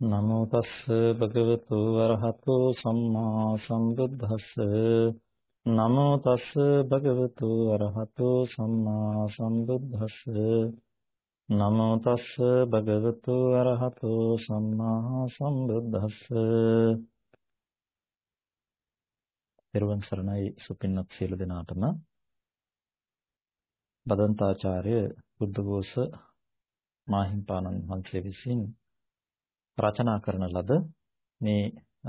නමෝ තස්ස භගවතු වරහතෝ සම්මා සම්බුද්දස්ස. නමෝ තස්ස භගවතු වරහතෝ සම්මා සම්බුද්දස්ස. නමෝ තස්ස භගවතු වරහතෝ සම්මා සම්බුද්දස්ස. පෙරවන් සරණයි සුපින්නත් සියලු දෙනාටම. බදන්තාචාර්ය බුද්ධඝෝෂ මාහිම්පාණන් වහන්සේ විසින් රචනා කරන ලද මේ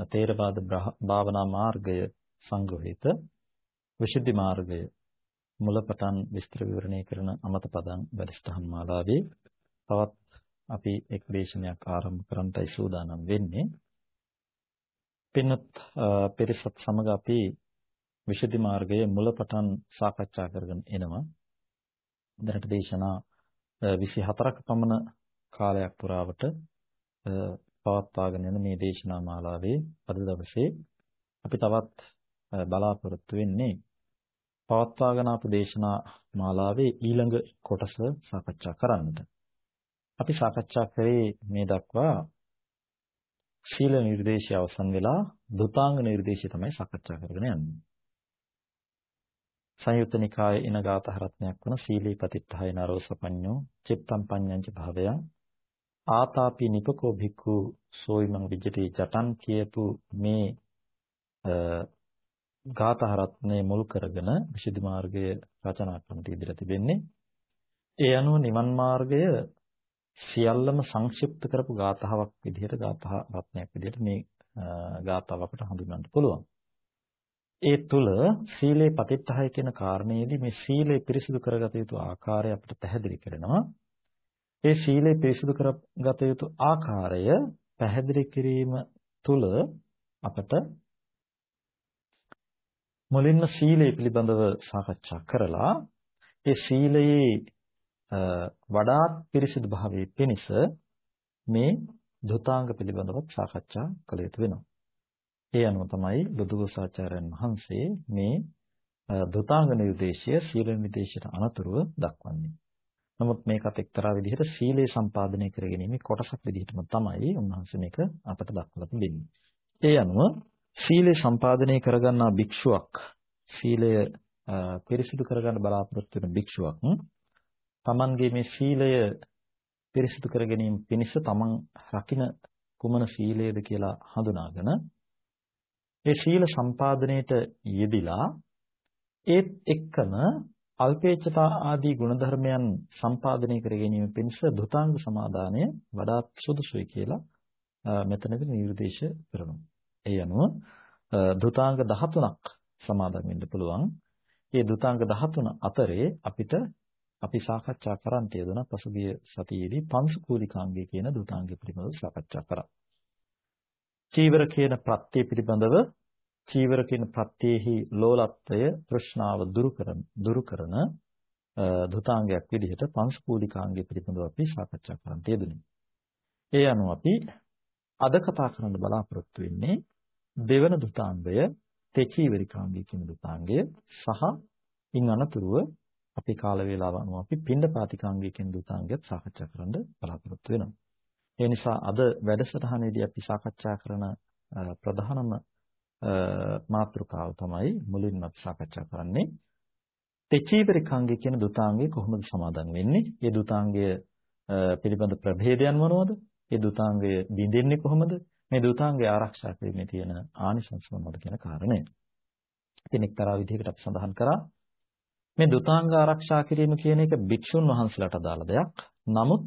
තේරවාද භාවනා මාර්ගය සංග්‍රහිත විශුද්ධි මාර්ගය මුලපටන් විස්තර විවරණය කරන අමත පදං වැඩසටහන් මාලාවේ තවත් අපි එක් දේශනයක් ආරම්භ කරන්නයි සූදානම් වෙන්නේ. පින්වත් පෙරසත් සමග අපි විශුද්ධි මාර්ගයේ මුලපටන් සාකච්ඡා කරගෙන එනවා. දැනට දේශනා 24ක පමණ කාලයක් පුරාවට පවත්වාගෙන යන මේ දේශනා මාලාවේ අද දවසේ අපි තවත් බලාපොරොත්තු වෙන්නේ පවත්වාගෙන ආපු දේශනා මාලාවේ ඊළඟ කොටස සාකච්ඡා කරන්නට. අපි සාකච්ඡා කරේ මේ දක්වා ශීල නිර්දේශය අවසන් වෙලා දුතාංග නිර්දේශය තමයි සාකච්ඡා කරගෙන යන්නේ. සංයුත්ත නිකායේ ඉන ගාත හරත්නයක් වන සීලී පතිත්තහය නරෝසපඤ්ඤෝ චිත්තම් පඤ්ඤංච භාවයන් ආතාපි නිපකෝ භික්ඛු සෝයිමං විජිතේ ජටන් කියපු මේ ගාථා රත්නයේ මුල් කරගෙන විසුද්ධි මාර්ගය රචනා කරන්නට ඉදිරියට තිබෙන්නේ. ඒ අනුව නිවන් මාර්ගය සියල්ලම සංක්ෂිප්ත කරපු ගාථාවක් විදිහට ගාථා රත්නයක් විදිහට මේ ගාථාව අපට හඳුන්වන්න පුළුවන්. ඒ තුල සීලේ පතිත්තහය කියන කාරණේදී මේ සීලය පිරිසිදු කරගත යුතු ආකාරය අපිට පැහැදිලි කරනවා. ඒ සීලය පිරිසිදු කරගත යුතු ආකාරය පැහැදිලි කිරීම තුළ අපට මුලින්ම සීලය පිළිබඳව සාකච්ඡා කරලා ඒ සීලයේ වඩාත් පිරිසිදු භාවයේ පිණිස මේ ධුතාංග පිළිබඳව සාකච්ඡා කළ යුතු වෙනවා. ඒ අනුව තමයි බුදුගෝසාචාර්යයන් වහන්සේ මේ ධුතාංග නිර්දේශය සීල නිර්දේශයට අනතුරුව දක්වන්නේ. නමුත් මේකත් එක්තරා විදිහට සීලය සම්පාදනය කරගැනීමේ කොටසක් විදිහටම තමයි උන්වහන්සේ මේක අපට දක්වලා තිබෙන්නේ. ඒ අනුව සීලය සම්පාදනය කරගන්නා භික්ෂුවක් සීලය පිරිසිදු කරගන්න බලාපොරොත්තු වෙන භික්ෂුවක් තමන්ගේ මේ සීලය පිරිසිදු කර ගැනීම පිණිස තමන් රකින්න කුමන සීලයද කියලා හඳුනාගෙන ඒ සීල සම්පාදනයේට යෙදිලා ඒත් එක්කම අල්පේච්ඡතා ආදී ගුණධර්මයන් සම්පාදනය කර ගැනීම පිණිස දුතාංග සමාදානය වඩාත් සුදුසුයි කියලා මෙතනදී නිර්දේශ කරනවා. ඒ අනුව දුතාංග 13ක් සමාදන් වෙන්න පුළුවන්. මේ දුතාංග 13 අතරේ අපිට අපි සාකච්ඡා කරන්න යෙදුන පසුගිය සතියේදී පංසකූලිකාංගය කියන දුතාංගය පිළිබඳව සාකච්ඡා කරා. චීවර කියන ප්‍රත්‍ය පිළිබඳව චීවර කියන ප්‍රත්‍යෙහි ලෝලත්වය තෘෂ්ණාව දුරු කරන දුරු කරන ධුතාංගයක් විදිහට පංශකූලිකාංගය පිළිබඳව අපි සාකච්ඡා කරන්න යෙදුණා. ඒ අනුව අපි අද කතා කරන්න බලාපොරොත්තු වෙන්නේ දෙවන ධුතාංගය තෙචීවරිකාංගය කියන ධුතාංගය සහ ඉන් අනතුරුව අපි කාල වේලාව අනුව අපි පින්ඩපාතිකාංගය කියන ධුතාංගයත් සාකච්ඡා කරන්න බලාපොරොත්තු වෙනවා. ඒ නිසා අද වැඩසටහනේදී අපි සාකච්ඡා කරන ප්‍රධානම මාතෘකාව තමයි මුලින්ම අපි සාකච්ඡා කරන්නේ. තෙචීවරිකාංගය කියන දුතාංගය කොහොමද සමාදන් වෙන්නේ? මේ දුතාංගය පිළිබඳ ප්‍රභේදයන් මොනවද? මේ දුතාංගය බිඳින්නේ කොහොමද? මේ දුතාංගය ආරක්ෂා කිරීමේ තියෙන ආනිසංස මොනවද කියන කාරණය. ඉතින් එක්තරා විදිහකට අපි සඳහන් කරා මේ දුතාංග ආරක්ෂා කිරීම කියන එක භික්ෂුන් වහන්සේලාට අදාළ දෙයක්. නමුත්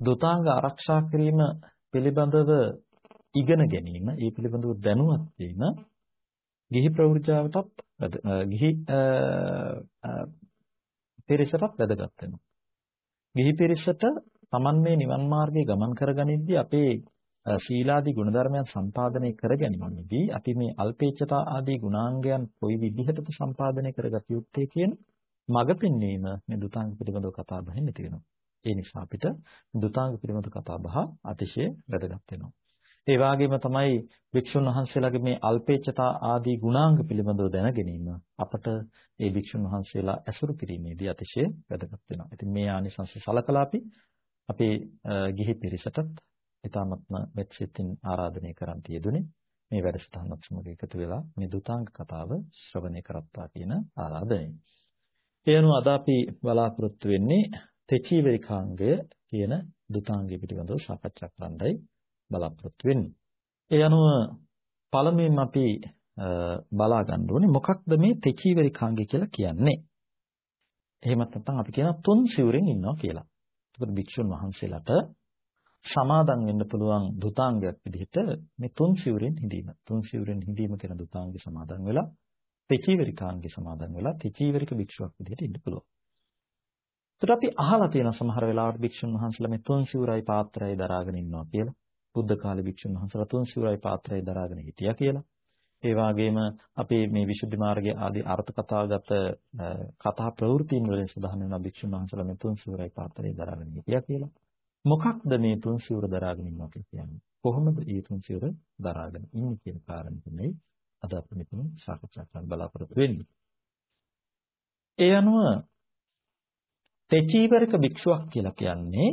දුතාංග ආරක්ෂා කිරීම පිළිබඳව ඉගෙන ගැනීම, ඒ පිළිබඳව දැනුවත් වීම ගිහි ප්‍රවෘජාවටත් ගිහි පිරිසටත් වැදගත් වෙනවා. ගිහි පිරිසට Taman මේ නිවන් මාර්ගයේ ගමන් කරගනිද්දී අපේ ශීලාදී ගුණධර්මයන් සම්පාදනය කරගැනීමේදී අපි මේ අල්පේච්ඡතා ආදී ගුණාංගයන් කොයි විදිහටද සම්පාදනය කරගත යුත්තේ කියන මඟ පෙන්වීම මේ දුතාංග පිළිබඳව කතා බහෙන් නැති වෙනවා. ඒ නිසා අපිට දුතාංග පිළිබඳව කතා බහ අතිශය වැදගත් වෙනවා. ඒ වගේම තමයි වික්ෂුන් වහන්සේලාගේ මේ අල්පේච්ඡතා ආදී ගුණාංග පිළිබඳව දැන ගැනීම අපට ඒ වික්ෂුන් වහන්සේලා ඇසුරු කිරීමේදී අතිශය වැදගත් වෙනවා. ඉතින් මේ ආනිසංස සලකලා අපි අපේ ගිහි පිරිසටත් ඊ타මත්ම මෙත් සිතින් ආරාධනය කරන්න යෙදුනේ මේ වැඩසටහනත් සමග එකතු වෙලා මේ දුතාංග කතාව ශ්‍රවණය කරත්තා කියන ආරාධනය. ඒ අනුව අද අපි බලාපොරොත්තු වෙන්නේ තෙචීවරිකාංගය කියන දුතාංගය පිළිබඳව සාකච්ඡා කරන්නයි බලාපොරොත්තු වෙන්නේ. ඒ අනුව පළමුවෙන් අපි බලා ගන්න ඕනේ මොකක්ද මේ තෙචීවරිකාංගය කියලා කියන්නේ. එහෙමත් නැත්නම් අපි කියන තුන් සිවුරෙන් ඉන්නවා කියලා. ඒකට භික්ෂුන් වහන්සේලාට සමාදන් වෙන්න පුළුවන් දුතාංගයක් විදිහට මේ තුන් සිවුරෙන් හිඳීම. තුන් සිවුරෙන් හිඳීම කියන දුතාංගය සමාදන් වෙලා තෙචීවරිකාංගය සමාදන් වෙලා තෙචීවරික භික්ෂුවක් විදිහට ඉන්න පුළුවන්. ඒකට අපි අහලා තියෙන සමහර වෙලාවට භික්ෂුන් වහන්සේලා මේ තුන් සිවුරයි පාත්‍රයයි දරාගෙන ඉන්නවා කියලා. බුද්ධ කාලේ භික්ෂුන් වහන්සේලා තුන් සිවුරයි පාත්‍රයයි දරාගෙන හිටියා කියලා. ඒ වගේම අපේ මේ විසුද්ධි මාර්ගයේ ආදී අර්ථ කතාගත කතා ප්‍රවෘත්තින් වලින් සඳහන් වෙන භික්ෂුන් වහන්සේලා මේ තුන් සිවුරයි පාත්‍රයයි දරාගෙන හිටියා කියලා. මොකක්ද මේ තුන් සිවුර දරාගෙන ඉන්නවා කියන්නේ? කොහොමද මේ තුන් සිවුර දරාගෙන ඉන්නේ කියන කාරණේ තමයි අද අපි මෙතන සාකච්ඡා කරන්න බලාපොරොත්තු වෙන්නේ. ඒ අනුව තෙචීවරක භික්ෂුවක් කියලා කියන්නේ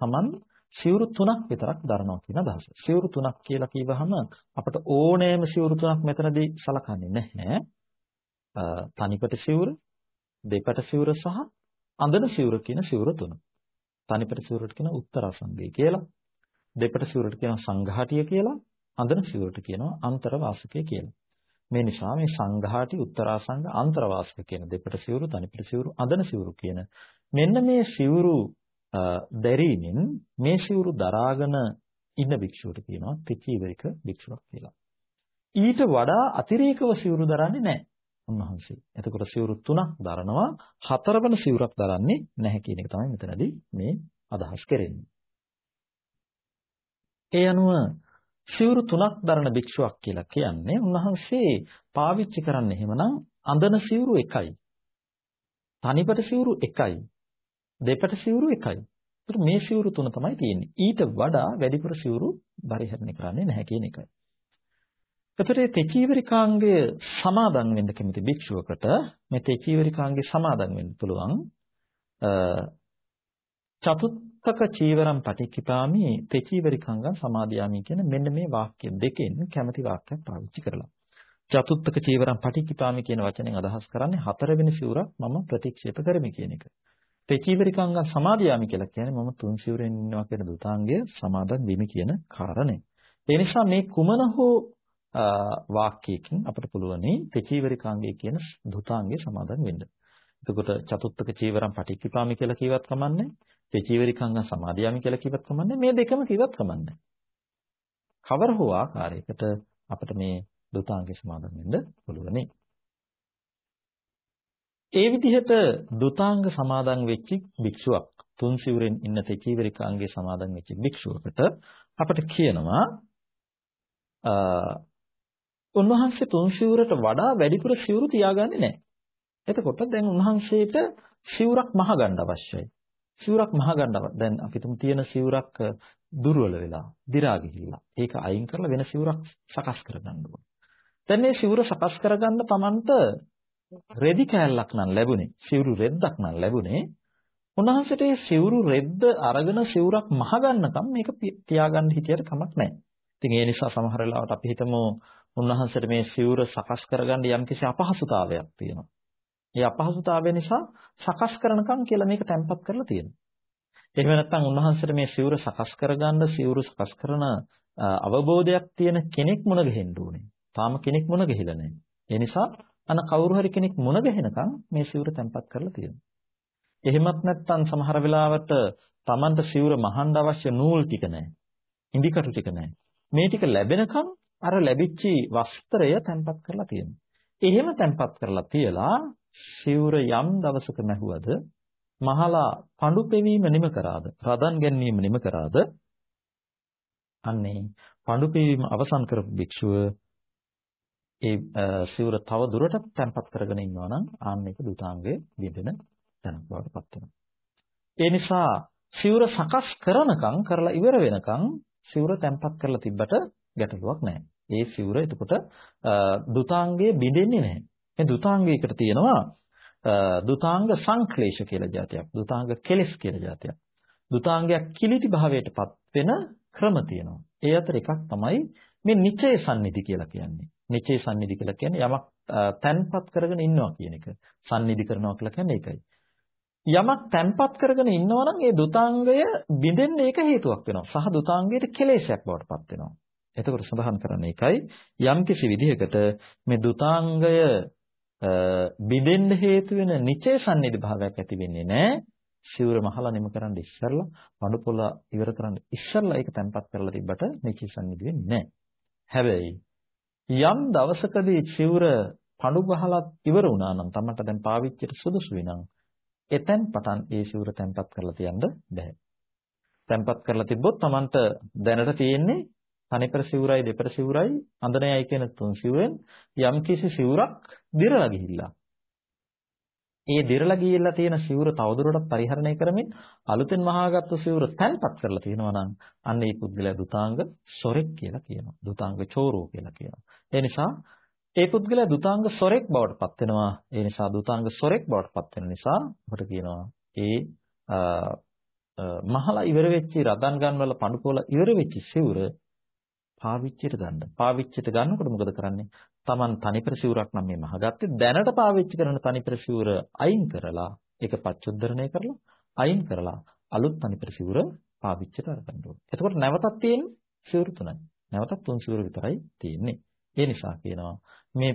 Taman සිවුරු තුනක් විතරක් දරනවා කියන අදහස. සිවුරු තුනක් කියලා කිව්වහම අපිට ඕනෑම සිවුරු තුනක් මෙතනදී සලකන්නේ නැහැ. තනිපට සිවුර, දෙපට සිවුර සහ අඳන සිවුර කියන සිවුර තුන. තනිපට සිවුරට කියන උත්තරාසංගය කියලා. දෙපට සිවුරට කියනවා සංඝාටිය කියලා. අඳන සිවුරට කියනවා අන්තරවාසකය කියලා. මේ නිසා මේ සංඝාටි උත්තරාසංග අන්තරවාසක කියන දෙපට සිවුරු තනිපට සිවුරු අඳන සිවුරු කියන මෙන්න මේ සිවුරු දැරීමෙන් මේ සිවුරු දරාගෙන ඉන්න භික්ෂුවට කියනවා තිචීවරික භික්ෂුවක් කියලා. ඊට වඩා අතිරේකව සිවුරු දරන්නේ නැහැ. උන්වහන්සේ. එතකොට සිවුරු තුනක් දරනවා හතරවන සිවුරක් දරන්නේ නැහැ කියන එක තමයි මෙතනදී මේ අදහස් කරන්නේ. ඒ අනුව සිවුරු තුනක් දරන භික්ෂුවක් කියලා කියන්නේ උන්වහන්සේ පාවිච්චි කරන්නේ එහෙමනම් අඳන සිවුරු එකයි. තනිපට සිවුරු එකයි. දෙපට සිවුරු එකයි. ඒත් මේ සිවුරු තුන තමයි තියෙන්නේ. ඊට වඩා වැඩිපුර සිවුරු පරිහරණය කරන්නේ නැහැ කියන එකයි. එතකොට තෙචීවරිකාංගය සමාදන් වෙන්න කැමති භික්ෂුවකට මේ තෙචීවරිකාංගේ සමාදන් වෙන්න පුළුවන් චතුත්තක චීවරම් පටික්කිපාමි තෙචීවරිකාංගම් සමාදියාමි කියන මෙන්න මේ වාක්‍ය දෙකෙන් කැමති වාක්‍යයක් පාවිච්චි කරලා චතුත්තක චීවරම් පටික්කිපාමි කියන වචනෙන් අදහස් කරන්නේ හතරවෙනි සිවුරක් මම ප්‍රතික්ෂේප කරමි කියන එක. තෙචීවරිකාංගම් සමාදියාමි කියලා කියන්නේ මම තුන් සිවුරෙන් ඉන්නවා කියන දුතාංගය සමාදන් වෙමි කියන කාරණය. ඒ නිසා මේ කුමන හෝ වාක්‍යයකින් අපිට පුළුවනි තෙචීවරිකාංගය කියන දුතාංගය සමාදන් වෙන්න. එතකොට චතුත්ථක චීවරම් පටික්කිපාමි කියලා කිව්වත් කමන්නේ. තෙචීවරිකාංග සමාදියාමි කියලා කිව්වත් කමන්නේ. මේ දෙකම කිව්වත් කමන්නේ. කවර හෝ ආකාරයකට අපිට මේ දුතාංගය සමාදන් වෙන්න පුළුවනි. ඒ විදිහට දුතාංග සමාදන් වෙච්ච භික්ෂුවක් තුන් සිවුරෙන් ඉන්න තෙචීවරිකාංගයේ සමාදන් වෙච්ච භික්ෂුවකට අපිට කියනවා උන්වහන්සේ තුන් සිවුරට වඩා වැඩිපුර සිවුරු තියාගන්නේ නැහැ. එතකොට දැන් උන්වහන්සේට සිවුරක් මහ ගන්න අවශ්‍යයි. සිවුරක් මහ ගන්න දැන් අපි තුමු තියෙන සිවුරක් දුර්වල වෙලා, දි รา ගිහිල්ලා. ඒක අයින් කරලා වෙන සිවුරක් සකස් කරගන්න ඕන. දැන් මේ සිවුර සකස් කරගන්න Tamanට රෙදි කෑල්ලක් නම් ලැබුණේ. සිවුරු රෙද්දක් නම් ලැබුණේ. උන්වහන්සේට මේ සිවුරු රෙද්ද අරගෙන සිවුරක් මහ ගන්නකම් මේක තියාගන්න හිතියට කමක් නැහැ. ඉතින් ඒ නිසා සමහර වෙලාවට අපි හිතමු උන්වහන්සේට මේ සිවුර සකස් කරගන්න යම්කිසි අපහසුතාවයක් තියෙනවා. ඒ අපහසුතාවය නිසා සකස් කරනකම් කියලා මේක තැම්පත් කරලා තියෙනවා. එහෙම නැත්නම් උන්වහන්සේට මේ සිවුර සකස් කරගන්න සිවුරු සකස් කරන අවබෝධයක් තියෙන කෙනෙක් මුණ ගැහෙන්න ඕනේ. තාම කෙනෙක් මුණ ගැහිලා නැහැ. ඒ නිසා අන කවුරු හරි කෙනෙක් මුණ ගැහෙනකම් මේ සිවුර තැම්පත් කරලා තියෙනවා. එහෙමත් නැත්නම් සමහර වෙලාවට Tamanට සිවුර මහන්න අවශ්‍ය නූල් ටික නැහැ. ඉන්දිකටු ටික නැහැ. මේ ටික ලැබෙනකම් අර ලැබිච්ච වස්ත්‍රය තැන්පත් කරලා තියෙනවා. එහෙම තැන්පත් කරලා තියලා සිවුර යම් දවසක මැහුවද මහලා පඳු පෙවීම නිම කරාද රදන් ගැනීම නිම කරාද අන්නේ පඳු පෙවීම අවසන් කරපු භික්ෂුව ඒ සිවුර තව දුරටත් තැන්පත් කරගෙන ඉන්නවා නම් ආන්න එක දුතාංගයේ විඳින තැනක් බවට පත් වෙනවා. ඒ නිසා සිවුර සකස් කරනකම් කරලා ඉවර වෙනකම් සිවුර තැන්පත් කරලා තිබ්බට ගැටලුවක් නැහැ. ඒ සිවුර එතකොට දුතාංගයේ බිඳෙන්නේ නැහැ. මේ දුතාංගයකට තියෙනවා දුතාංග සංක්ලේශ කියලා જાතියක්. දුතාංග කෙලස් කියලා જાතියක්. දුතාංගයක් කිලිටි භාවයටපත් වෙන ක්‍රම තියෙනවා. ඒ අතර එකක් තමයි මේ නිචේ සම්නිධි කියලා කියන්නේ. නිචේ සම්නිධි කියලා කියන්නේ යමක් තැන්පත් කරගෙන ඉන්නවා කියන එක. සම්නිධි කරනවා කියලා කියන්නේ ඒකයි. යමක් තැන්පත් කරගෙන ඉන්නවා නම් ඒ දුතාංගය බිඳෙන්න ඒක හේතුවක් වෙනවා. සහ දුතාංගයට කෙලෙසයක් බවට පත් වෙනවා. එතකොට සඳහන් කරන්නේ ඒකයි යම්කිසි විදිහකට මේ දුතාංගය බිඳෙන්න හේතු වෙන නිචේ සම්නිධි භාවයක් ඇති වෙන්නේ නැහැ. සිවුර මහලා නිම කරන්න ඉස්සරලා පඳු පොළ ඉවර කරන්න ඉස්සරලා ඒක තැන්පත් කරලා තිබ්බට නිචේ සම්නිධි වෙන්නේ නැහැ. හැබැයි යම් දවසකදී සිවුර පඳු ගහලා ඉවර වුණා නම් තමන්ට දැන් පාවිච්චියට සුදුසු වෙනම් එතෙන් පටන් ඒ සිවුර තැන්පත් කරලා තියන්න බෑ. තැන්පත් කරලා තිබ්බොත් තමන්ට දැනට තියෙන්නේ තනිපර සිවුරයි දෙපර සිවුරයි අඳනයයි කියන තුන් සිවුරෙන් යම් කිසි සිවුරක් දිරලා ගිහිල්ලා. ඒ දිරලා ගිහිල්ලා තියෙන සිවුර තවදුරටත් පරිහරණය කරමින් අලුතෙන් මහාගත්තු සිවුර තැන්පත් කරලා තියෙනවා නම් අන්න ඒ පුද්ගලයා දුතාංග සොරෙක් කියලා කියනවා. දුතාංග චෝරෝ කියලා කියනවා. ඒ නිසා ඒ පුද්ගලයා දුතාංග සොරෙක් බවට පත් වෙනවා. ඒ නිසා දුතාංග සොරෙක් බවට පත් වෙන නිසා අපට කියනවා ඒ මහලා ඉවර වෙච්ච රදන් ගන්වල පණුපොළ ඉවර වෙච්ච සිවුර පාවිච්චියට ගන්න. පාවිච්චියට ගන්නකොට මොකද කරන්නේ? Taman තනිපර සිවුරක් නම් මේ මහගත්තේ දැනට පාවිච්චි කරන තනිපර සිවුර අයින් කරලා ඒක පච්චුද්ධරණය කරලා අයින් කරලා අලුත් තනිපර සිවුර පාවිච්චියට අරගන්න ඕනේ. එතකොට නැවතත් තියෙන්නේ සිවුරු තුනයි. නැවතත් තුන් සිවුරු විතරයි තියෙන්නේ. ඒ නිසා කියනවා මේ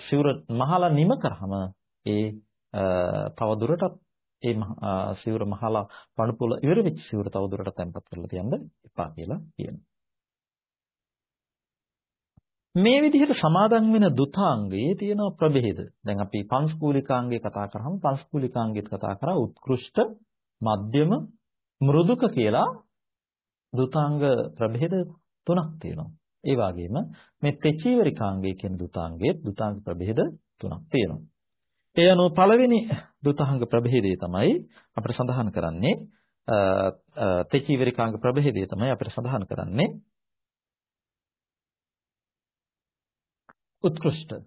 සිවුර මහලා නිම කරාම ඒ තව දුරටත් ඒ සිවුර මහලා පණුපුල ඉවර වෙච්ච සිවුර තව දුරටත් තැම්පත් කරලා තියන්න එපා කියලා කියනවා. මේ විදිහට සමාදන් වෙන දුතාංගයේ තියෙන ප්‍රභේද. දැන් අපි පංස්කූලිකාංගය කතා කරාම පංස්කූලිකාංගෙත් කතා කරා උත්කෘෂ්ඨ, මධ්‍යම, මෘදුක කියලා දුතාංග ප්‍රභේද තුනක් තියෙනවා. ඒ වගේම මේ තෙචීවරිකාංගය කියන දුතාංගයේ දුතාංග ප්‍රභේද තුනක් තියෙනවා. ඒ අනුව පළවෙනි දුතාංග ප්‍රභේදය තමයි අපිට සඳහන් කරන්නේ තෙචීවරිකාංග ප්‍රභේදය තමයි අපිට සඳහන් කරන්නේ උත්කෘෂ්ඨ.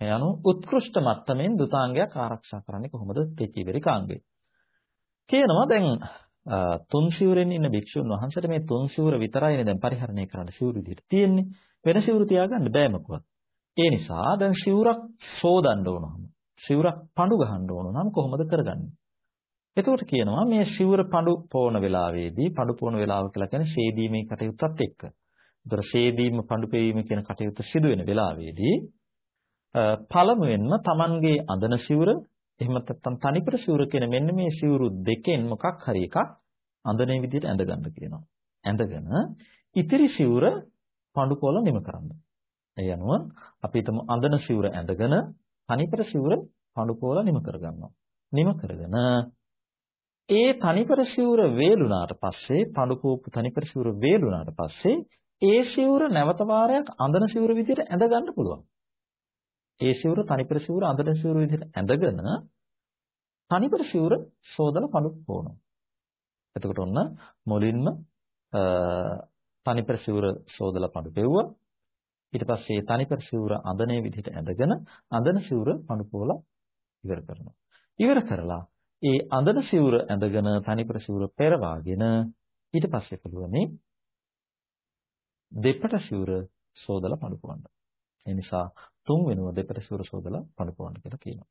ඒ අනුව උත්කෘෂ්ඨ මට්ටමින් දුතාංගයක් ආරක්ෂා කරන්නේ කොහොමද? තෙචීවරිකාංගය. කියනවා දැන් තුන් සිවුරෙන් ඉන්න භික්ෂුන් වහන්සේට මේ තුන් සිවුර විතරයිනේ දැන් පරිහරණය කරන්න සිවුරු විදිහට තියෙන්නේ. වෙන සිවුරු තියාගන්න බෑ මොකවත්. ඒ නිසා දැන් සිවුරක් සෝදන්න ඕනම සිවුරක් පඳු ගහන්න ඕන නම් කොහොමද කරගන්නේ? එතකොට කියනවා මේ සිවුර පඳු පොවන වෙලාවේදී පඳු පොවන වෙලාව කියලා කියන්නේ ෂේදීමේ කටයුත්තත් එක්ක. ඒතර ෂේදීම පඳු පෙවීම කියන කටයුත්ත සිදු වෙන වෙලාවේදී පළමුවෙන්ම Tamanගේ අඳන සිවුර එහෙම නැත්නම් තනිපර සිවුර කියන මෙන්න මේ සිවුරු දෙකෙන් මොකක් හරි එකක් අඳනේ විදිහට ඇඳ ගන්න කියනවා. ඇඳගෙන ඉතිරි සිවුර පඳු පොළ නිම කරන්න. ඒ අනුව අපි හිතමු අඳන සිවුර ඇඳගෙන තනිපර සිවුර පඳු පොළ නිම කරගන්නවා. නිම කරගෙන ඒ තනිපර සිවුර වේලුණාට පස්සේ පඳු කෝපු තනිපර සිවුර වේලුණාට පස්සේ ඒ සිවුර නැවත වාරයක් අඳන සිවුර විදිහට ඇඳ ගන්න පුළුවන්. ඒ සිවුර තනිපර සිවුර අඳන සිවුර විදිහට ඇඳගෙන තනිපර සිවුර සෝදලා පඳු පොවනවා. එතකොට ඔන්න මුලින්ම තනිපර සිවුර සෝදලා පඳු පෙව්වා. ඊට පස්සේ තනිපර සිවුර අඳනේ විදිහට ඇඳගෙන අඳන සිවුර පඳු පොවලා ඉවර කරනවා. ඉවර කරලා ඒ අඳන සිවුර ඇඳගෙන තනිපර සිවුර පෙරවාගෙන ඊට පස්සේ පුළුවන්නේ දෙපට සිවුර සෝදලා පඳු පොවන්න. ඒ නිසා තුන් වෙනුව දෙපට සිවුර සෝදලා පඳු පොවන්න කියලා කියනවා.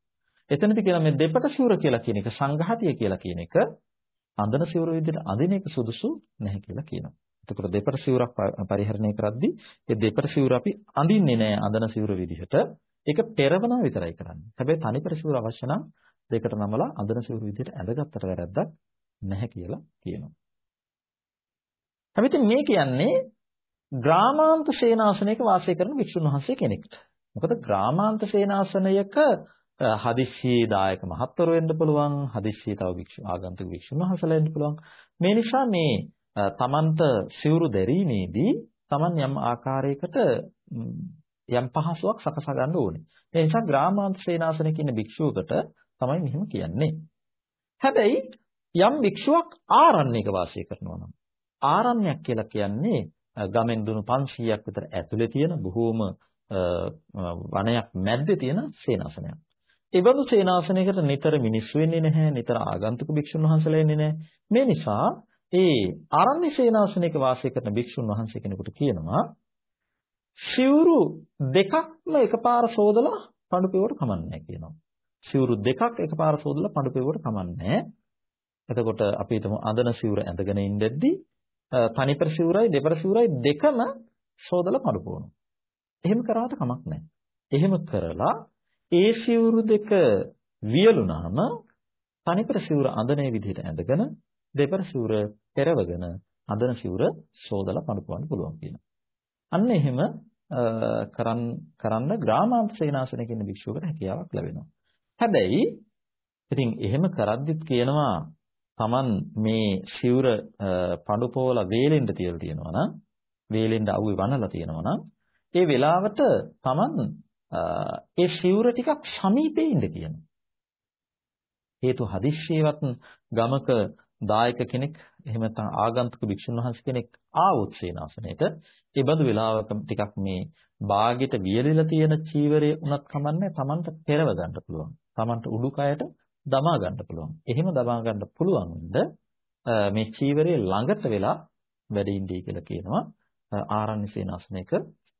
එතනදි කියන මේ දෙපට සිවුර කියලා කියන එක සංඝාතිය කියලා කියන එක අඳන සිවුර විදිහට අඳින එක සුදුසු නැහැ කියලා කියනවා. එතකොට දෙපට සිවුරක් පරිහරණය කරද්දී ඒ දෙපට සිවුර අපි අඳින්නේ නැහැ අඳන සිවුර විදිහට. ඒක පෙරවනා විතරයි කරන්නේ. හැබැයි තනිපට සිවුර අවශ්‍ය නම් දෙකට නමලා අඳන සිවුර විදිහට ඇඳගත්තට වැරද්දක් නැහැ කියලා කියනවා. හැබැයි මේ කියන්නේ ග්‍රාමාන්ත සේනාසනයක වාසය කරන වික්ෂුන් වහන්සේ කෙනෙක්ට. මොකද ග්‍රාමාන්ත සේනාසනයක හදිස්සියේ දායක මහත්වරු වෙන්න පුළුවන් හදිස්සියේ තව වික්ෂු ආගන්තුක වික්ෂුන් වහන්සේලා වෙන්න පුළුවන්. මේ නිසා මේ තමන්ට සිවුරු දැරීමේදී තමන් යම් ආකාරයකට යම් පහසුවක් සකසා ගන්න ඕනේ. ඒ නිසා ග්‍රාමාන්ත සේනාසනයක ඉන්න භික්ෂුවකට තමයි මෙහෙම කියන්නේ. හැබැයි යම් භික්ෂුවක් ආරණ්‍යයක වාසය කරනවා නම් ආරණ්‍යයක් කියලා කියන්නේ ගමෙන් දුණු 500ක් විතර ඇතුලේ තියෙන බොහෝම වනයක් මැද්දේ තියෙන සේනාසනයක්. ඒ බඳු සේනාසනයකට නිතර මිනිස්සු වෙන්නේ නැහැ, නිතර ආගන්තුක භික්ෂුන් වහන්සේලා එන්නේ නැහැ. මේ නිසා ඒ ආරණ්‍ය සේනාසනයක වාසය කරන භික්ෂුන් වහන්සේ කෙනෙකුට කියනවා සිවුරු දෙකක්ම එකපාර සෝදලා පඳු පෙවුවට කමන්නේ කියනවා. සිවුරු දෙකක් එකපාර සෝදලා පඳු පෙවුවට කමන්නේ. එතකොට අපි හිතමු අඳන සිවුර ඇඳගෙන ඉඳද්දී තනිපර සිවුරයි දෙපර සිවුරයි දෙකම සෝදලා පඳු පොවනවා. එහෙම කරාට කමක් නැහැ. එහෙම කරලා ඒ සිවුරු දෙක වියලුනාම තනිපර සිවුර අඳනේ විදිහට ඇඳගෙන දෙපර සිවුර පෙරවගෙන අඳන සිවුර සෝදලා පඳු පොවන්න පුළුවන් කියනවා. අන්න එහෙම කරන් කරන්න ග්‍රාමාන්ත සේනාසනයක ඉන්න භික්ෂුවකට හැකියාවක් ලැබෙනවා. හැබැයි ඉතින් එහෙම කරද්දිත් කියනවා Taman මේ සිවුර පඳු පොවලා වේලෙන්න තියලා තියෙනවා නම් වේලෙන්න අවුවේ වනලා තියෙනවා නම් ඒ වෙලාවට Taman ඒ සිවුර ටිකක් සමීපේ ඉන්න කියනවා. හේතු හදිස්සියවත් ගමක දායක කෙනෙක් එහෙම නැත්නම් ආගන්තුක භික්ෂුන් වහන්සේ කෙනෙක් ආවොත් සේනාසනයට ඒ බඳු වෙලාවක ටිකක් මේ බාගෙට වියලිලා තියෙන චීවරය උනත් කමන්නේ Tamanට පෙරව ගන්න පුළුවන්. Tamanට උඩුකයට දමා ගන්න පුළුවන්. එහෙම දමා ගන්න පුළුවන් මේ චීවරයේ ළඟට වෙලා වැඩ ඉඳී කියලා කියනවා ආරණ්‍ය සේනාසනයක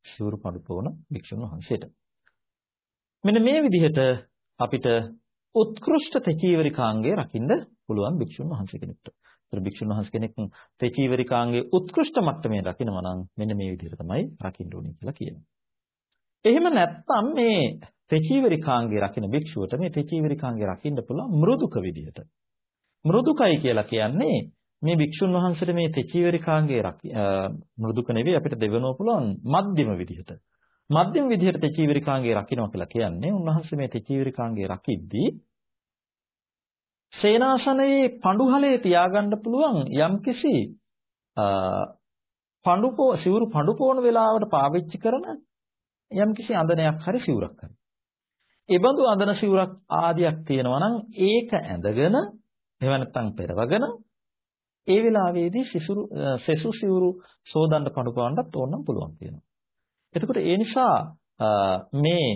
සිවුරු පඩුපෝන භික්ෂුන් වහන්සේට. මෙන්න මේ විදිහට අපිට උත්කෘෂ්ඨ තෙචීවරිකාංගය රකින්න පුළුවන් භික්ෂුන් වහන්සේ කෙනෙකුට. ඒතර භික්ෂුන් වහන්සේ කෙනෙක් තෙචීවරිකාංගයේ උත්කෘෂ්ඨ මට්ටමේ රකින්නවා නම් මෙන්න මේ විදිහට තමයි රකින්න ඕනේ කියලා කියනවා. එහෙම නැත්නම් මේ තෙචීවරිකාංගයේ රකින්න භික්ෂුවට මේ තෙචීවරිකාංගයේ රකින්න පුළුවන් මෘදුක විදිහට. මෘදුකයි කියලා කියන්නේ මේ භික්ෂුන් වහන්සේට මේ තෙචීවරිකාංගයේ මෘදුක නෙවෙයි අපිට දෙවනව පුළුවන් මධ්‍යම විදිහට. මධ්‍යම විදිහට තෙචීවරිකාංගයේ රකින්නවා කියලා කියන්නේ උන්වහන්සේ මේ තෙචීවරිකාංගයේ රකිද්දී සේනාසනයේ පඬුහලේ තියාගන්න පුළුවන් යම්කිසි පඬුපෝ සිවුරු පඬුපෝන වේලාවට පාවිච්චි කරන යම්කිසි අඳනයක් හරි සිවුරක් හරි. ඒ බඳු අඳන සිවුරක් ආදියක් තියෙනවා නම් ඒක ඇඳගෙන එහෙම නැත්නම් පෙරවගෙන ඒ වෙලාවේදී සිසුරු සෙසු සිවුරු සෝදන්න පඬුපවන්නත් ඕනනම් පුළුවන් කියනවා. එතකොට ඒ නිසා මේ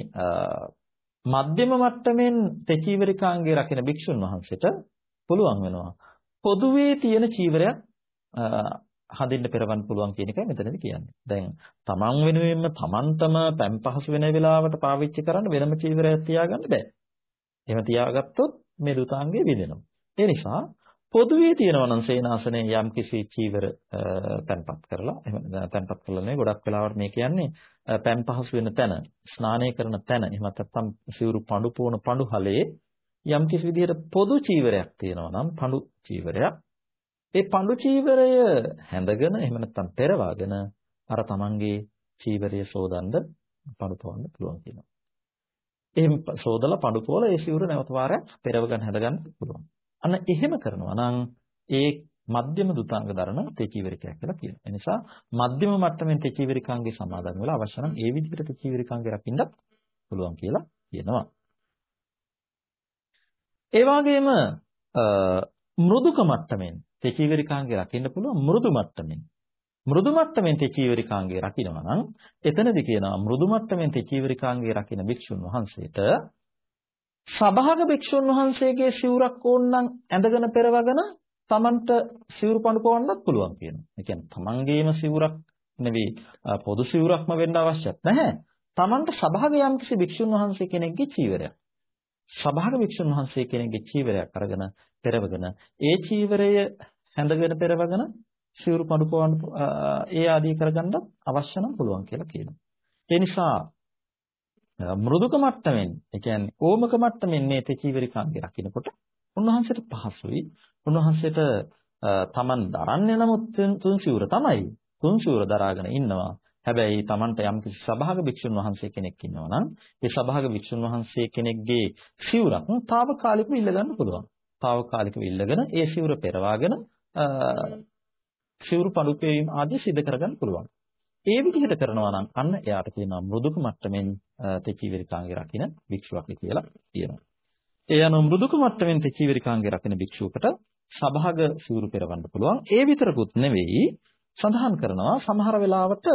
මධ්‍යම මට්ටමින් තෙචීවරිකාංගයේ රකින භික්ෂුන් වහන්සේට පුළුවන් වෙනවා පොදුවේ තියෙන චීවරයක් හදින්න පෙරවන්න පුළුවන් කියන එකයි මෙතනදී කියන්නේ. දැන් තමන් වෙනුවෙන්ම තමන්ටම පැම් පහසු වෙන වෙලාවට පාවිච්චි කරන්න වෙනම චීවරයක් තියාගන්න බෑ. එහෙම තියාගත්තොත් මේ දුතාංගේ විදෙනවා. ඒ නිසා පොදුවේ තියෙනවා නම් සේනාසනේ යම් කිසි චීවර තැන්පත් කරලා එහෙම තැන්පත් කරලා නෙවෙයි ගොඩක් වෙලාවට මේ කියන්නේ පෑන් පහසු වෙන තැන ස්නානය කරන තැන එහෙම නැත්නම් සිවුරු පඳු පොන පඳු හලේ යම් කිසි විදිහට පොදු චීවරයක් තියෙනවා නම් පඳු චීවරයක් ඒ පඳු චීවරය හැඳගෙන එහෙම නැත්නම් පෙරවාගෙන අර තමන්ගේ චීවරය සෝදන්න පඳු පොවන්න පුළුවන් කියනවා. එහෙම සෝදලා පඳු පොවලා ඒ සිවුර නැවත වාරයක් පෙරව ගන්න හැද ගන්න පුළුවන්. අන්න එහෙම කරනවා නම් ඒ මධ්‍යම දුතාංග දරන තේචීවරිකයක් කියලා කියනවා. ඒ නිසා මධ්‍යම මට්ටමින් තේචීවරිකාංගේ සමාදන් වෙලා අවශ්‍ය නම් ඒ විදිහට තේචීවරිකාංගේ රකින්නත් පුළුවන් කියලා කියනවා. ඒ වගේම මෘදුක මට්ටමින් තේචීවරිකාංගේ රකින්න පුළුවන් මෘදු මට්ටමින්. මෘදු මට්ටමින් තේචීවරිකාංගේ රකින්නවා නම් එතනදී කියනවා මෘදු මට්ටමින් තේචීවරිකාංගේ රකින්න භික්ෂුන් වහන්සේට සභාග භික්ෂුන් වහන්සේගේ සිවුරක් ඕනනම් ඇඳගෙන පෙරවගෙන තමන්ට සිවුරු පඳු පවන්නත් පුළුවන් කියනවා. ඒ කියන්නේ තමන්ගේම සිවුරක් නෙවෙයි පොදු සිවුරක්ම වෙන්න අවශ්‍යත් නැහැ. තමන්ට සභාග යම්කිසි භික්ෂුන් වහන්සේ කෙනෙක්ගේ චීවරයක්. සභාග භික්ෂුන් වහන්සේ කෙනෙක්ගේ චීවරයක් අරගෙන පෙරවගෙන ඒ චීවරය හැඳගෙන පෙරවගෙන සිවුරු පඳු පවන්න ඒ ආදී කරගන්නත් අවශ්‍ය නම් පුළුවන් කියලා කියනවා. ඒ නිසා මෘදුක මට්ටමින් ඒ කියන්නේ ඕමක මට්ටමින් මේ තෙචීවරිකාංගේ රකින්නකොට උන්වහන්සේට පහසුයි. උන්වහන්සේට තමන් දරන්නේ නමුත් තුන් සිවුර තමයි. තුන් සිවුර දරාගෙන ඉන්නවා. හැබැයි තමන්ට යම්කිසි සභාග භික්ෂුන් වහන්සේ කෙනෙක් ඉන්නවා නම් ඒ සභාග භික්ෂුන් වහන්සේ කෙනෙක්ගේ සිවුරක් తాවකාලිකව ඉල්ල ගන්න පුළුවන් తాවකාලිකව ඉල්ලගෙන ඒ සිවුර පෙරවාගෙන සිවුරු පඩුපේවීම ආදී සිදු කරගන්න පුළුවන් ඒ විදිහට කරනවා නම් අන්න එයාට කියනවා මෘදුක මට්ටමින් තෙචීවරිකාංගේ රකින්න භික්ෂුවක් කියලා කියනවා. ඒ අනුව මෘදුක මට්ටමින් තෙචීවරිකාංගේ රකින්න භික්ෂුවකට සභාග සිවුරු පෙරවන්න පුළුවන්. ඒ විතරකුත් නෙවෙයි සඳහන් කරනවා සමහර වෙලාවට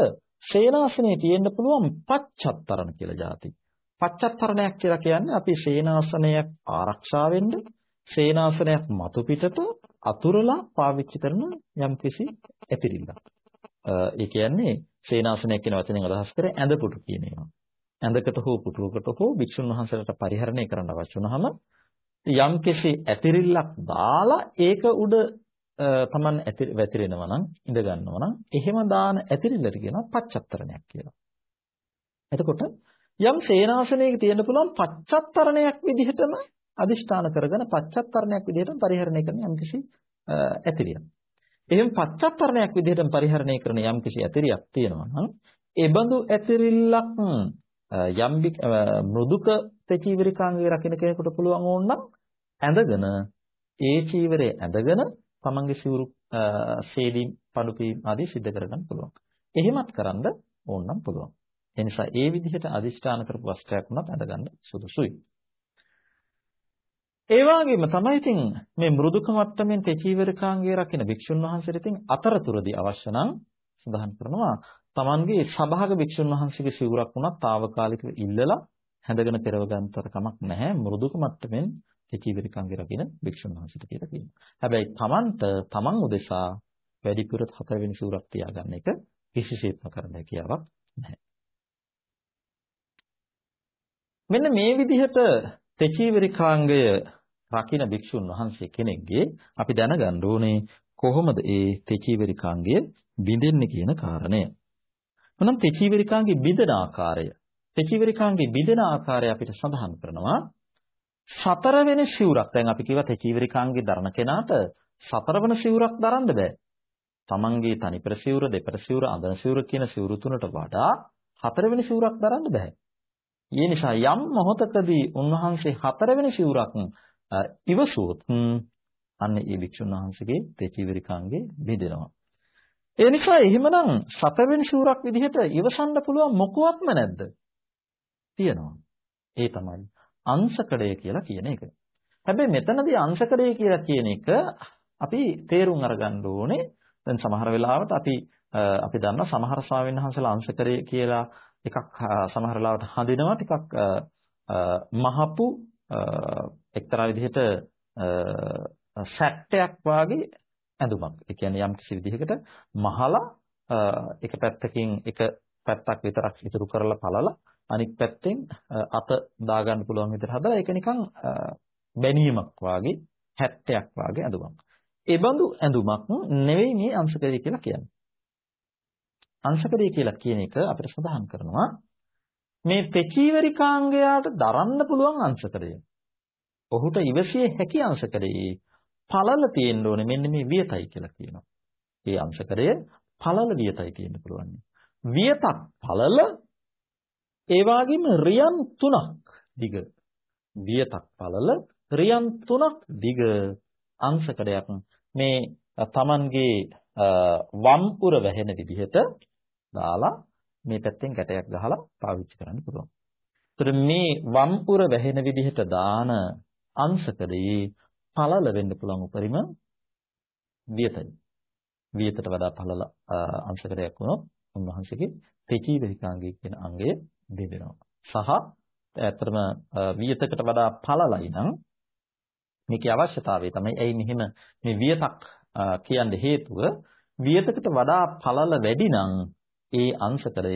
සේනාසනේ තියෙන්න පුළුවන් පච්චත්තරණ කියලා જાති. පච්චත්තරණයක් කියලා කියන්නේ අපි සේනාසනයක් ආරක්ෂා වෙන්න සේනාසනයක් මතු පිටට අතුරලා පාවිච්චි කරන යම්කිසි ඇතිරිල්ලක්. ඒ කියන්නේ සේනාසනයක් කියන වචනෙන් අදහස් කරේ ඇඳපුටු කියන ඒවා. ඇඳකට හෝ පුටුවකට හෝ භික්ෂුන් වහන්සේලාට පරිහරණය කරන්න අවශ්‍ය වුනහම යම්කිසි ඇතිරිල්ලක් දාලා ඒක උඩ තමන් වැතිරෙනවා නම් ඉඳ ගන්නවා නම් එහෙම දාන ඇතිරිල්ලට කියනවා පච්චත්තරණයක් කියලා. එතකොට යම් සේනාසනයක තියෙන්න පුළුවන් පච්චත්තරණයක් විදිහටම අදිෂ්ඨාන කරගෙන පච්චත්තරණයක් විදිහටම පරිහරණය කරන යම්කිසි ඇතිරියක්. එහෙම පච්චත්තරණයක් විදිහටම පරිහරණය කරන යම්කිසි ඇතිරියක් තියෙනවා නම් ඒ බඳු ඇතිරිල්ලක් යම් මෘදුක තචීවරිකාංගය රකින්න කෙනෙකුට පුළුවන් ඕනනම් ඇඳගෙන ඒ චීවරය ඇඳගෙන තමන්ගේ සිවුරු ශේදීම් පඩුපීම් ආදී සිද්ධ කරගන්න පුළුවන්. එහෙමත් කරන්න ඕනනම් පුළුවන්. ඒ නිසා ඒ විදිහට අදිෂ්ඨාන කරපු වස්ත්‍රයක් උනත් අඳගන්න සුදුසුයි. ඒ වගේම තමයි ඉතින් මේ මෘදුක මට්ටමින් තෙචීවරකාංගයේ රකින්න භික්ෂුන් වහන්සේට ඉතින් අතරතුරදී අවශ්‍ය නම් සඳහන් කරනවා Tamanගේ සභාග භික්ෂුන් වහන්සේගේ සිවුරක් උනත් తాවකාලිකව ඉල්ලලා හැඳගෙන පෙරව ගන්නතර කමක් නැහැ මෘදුක මට්ටමින් තෙචීවරකාංගයේ රකින්න භික්ෂුන් වහන්සේට කියලා කියනවා. හැබැයි Tamanට Taman උදෙසා වැඩිපුර හතරවෙනි සිවුරක් තියාගන්න එක කිසිසේත්ම කරන්න හැකියාවක් නැහැ. මෙන්න මේ විදිහට තෙචීවරිකාංගය රකින්න භික්ෂුන් වහන්සේ කෙනෙක්ගේ අපි දැනගන්න ඕනේ කොහොමද ඒ තෙචීවරිකාංගය බිඳෙන්නේ කියන කාරණය. මොනම් තෙචීවරිකාංගේ බිඳෙන ආකාරය. තෙචීවරිකාංගේ බිඳෙන ආකාරය අපිට සඳහන් කරනවා සතරවෙනි සිවුරක්. දැන් අපි කිව්වා තෙචීවරිකාංගේ දරන කෙනාට සතරවන සිවුරක් දරන්න බෑ. තමන්ගේ තනිපර සිවුර, දෙපර සිවුර, අඳන සිවුර කියන සිවුරු තුනට වඩා හතරවෙනි සිවුරක් දරන්න බෑ. ඒ නිසා යම් මොහොතකදී උන්වහන්සේ හතරවෙනි සිවුරක් ඉවසුවොත් අන්න ඒ වික්ෂුන් වහන්සේගේ තෙචීවරිකාංගේ බෙදෙනවා. ඒ නිසා එහෙමනම් සතරවෙනි සිවුරක් විදිහට ඉවසන්න පුළුවන් මොකවත්ම නැද්ද? තියෙනවා. ඒ තමයි අංශකඩය කියලා කියන එක. හැබැයි මෙතනදී අංශකඩය කියලා කියන එක අපි තේරුම් අරගන්න ඕනේ. දැන් සමහර වෙලාවට අපි අපි දන්නවා සමහර ස්වාමීන් වහන්සේලා අංශකරය කියලා එකක් සමහර ලාවට හඳිනවා ටිකක් මහපු එක්තරා විදිහට සැට්ටයක් වාගේ ඇඳුමක්. ඒ කියන්නේ යම් කිසි විදිහකට මහලා එක පැත්තකින් එක පැත්තක් විතරක් ඉතුරු කරලා පළලා අනිත් පැත්තෙන් අත දාගන්න පුළුවන් විදිහට හදලා ඒක නිකන් බැනීමක් වාගේ හැට්ටයක් වාගේ ඇඳුමක්. ඒ බඳු ඇඳුමක් නෙවෙයි මේ අංශකරය කියලා කියන්නේ. අංශකඩය කියලා කියන එක අපිට සඳහන් කරනවා මේ තෙචීවරිකාංගයාට දරන්න පුළුවන් අංශකඩය. ඔහුට ඉවසිය හැකි අංශකඩයේ පළල තියෙන්න ඕනේ මෙන්න මේ වියතයි කියලා කියනවා. මේ අංශකඩය පළල වියතයි තියෙන්න පුළුවන්. වියතක් පළල ඒ වගේම රියන් තුනක් දිග. වියතක් පළල රියන් තුනක් දිග අංශකඩයක් මේ තමන්ගේ වම් උර වැහෙන විදිහට දාලා මේ පැත්තෙන් ගැටයක් ගහලා පාවිච්චි කරන්න පුළුවන්. ඒතර මේ වම් උර වැහෙන විදිහට දාන අංශකදී පළල වෙන්න පුළුවන් උපරිම වියතයි. වියතට වඩා පළල අංශකයක් වුණොත් උන්වහන්සේගේ තෙචී වෙහිකාංගය කියන අංගය දෙදෙනවා. සහ ඇත්තටම වියතකට වඩා පළලයි නම් මේකේ අවශ්‍යතාවය තමයි ඇයි මෙහෙම මේ වියතක් කියන්න හේතුව වියතකට වඩා පළල වැඩි නම් ඒ අංශකලය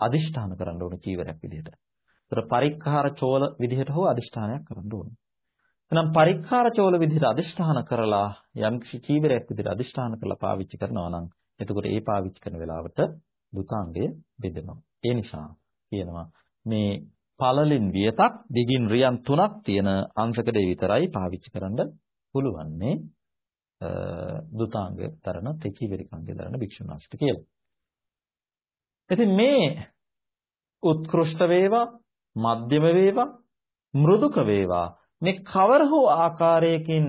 අදිෂ්ඨාන කරන්න ඕන චීවරයක් විදිහට. ඒතර පරික්ඛාර චෝල විදිහට හෝ අදිෂ්ඨානයක් කරන්න ඕන. එහෙනම් පරික්ඛාර චෝල විදිහට අදිෂ්ඨාන කරලා යම් කිසි චීවරයක් විදිහට අදිෂ්ඨාන කරලා පාවිච්චි කරනවා නම් එතකොට ඒ පාවිච්චි කරන වෙලාවට දුතාංගය බෙදෙනවා. ඒ නිසා කියනවා මේ පළලින් වියතක් දිගින් රියන් තුනක් තියෙන අංශකඩේ විතරයි පාවිච්චි කරන්න පුළුවන්නේ දුතාංග තරණ තෙචීවරිකංගය දරන භික්ෂුන් වහන්සේට කියලා. ඉතින් මේ උත්කෘෂ්ඨ වේවා, මධ්‍යම වේවා, මෘදුක වේවා මේ කවර හෝ ආකාරයකින්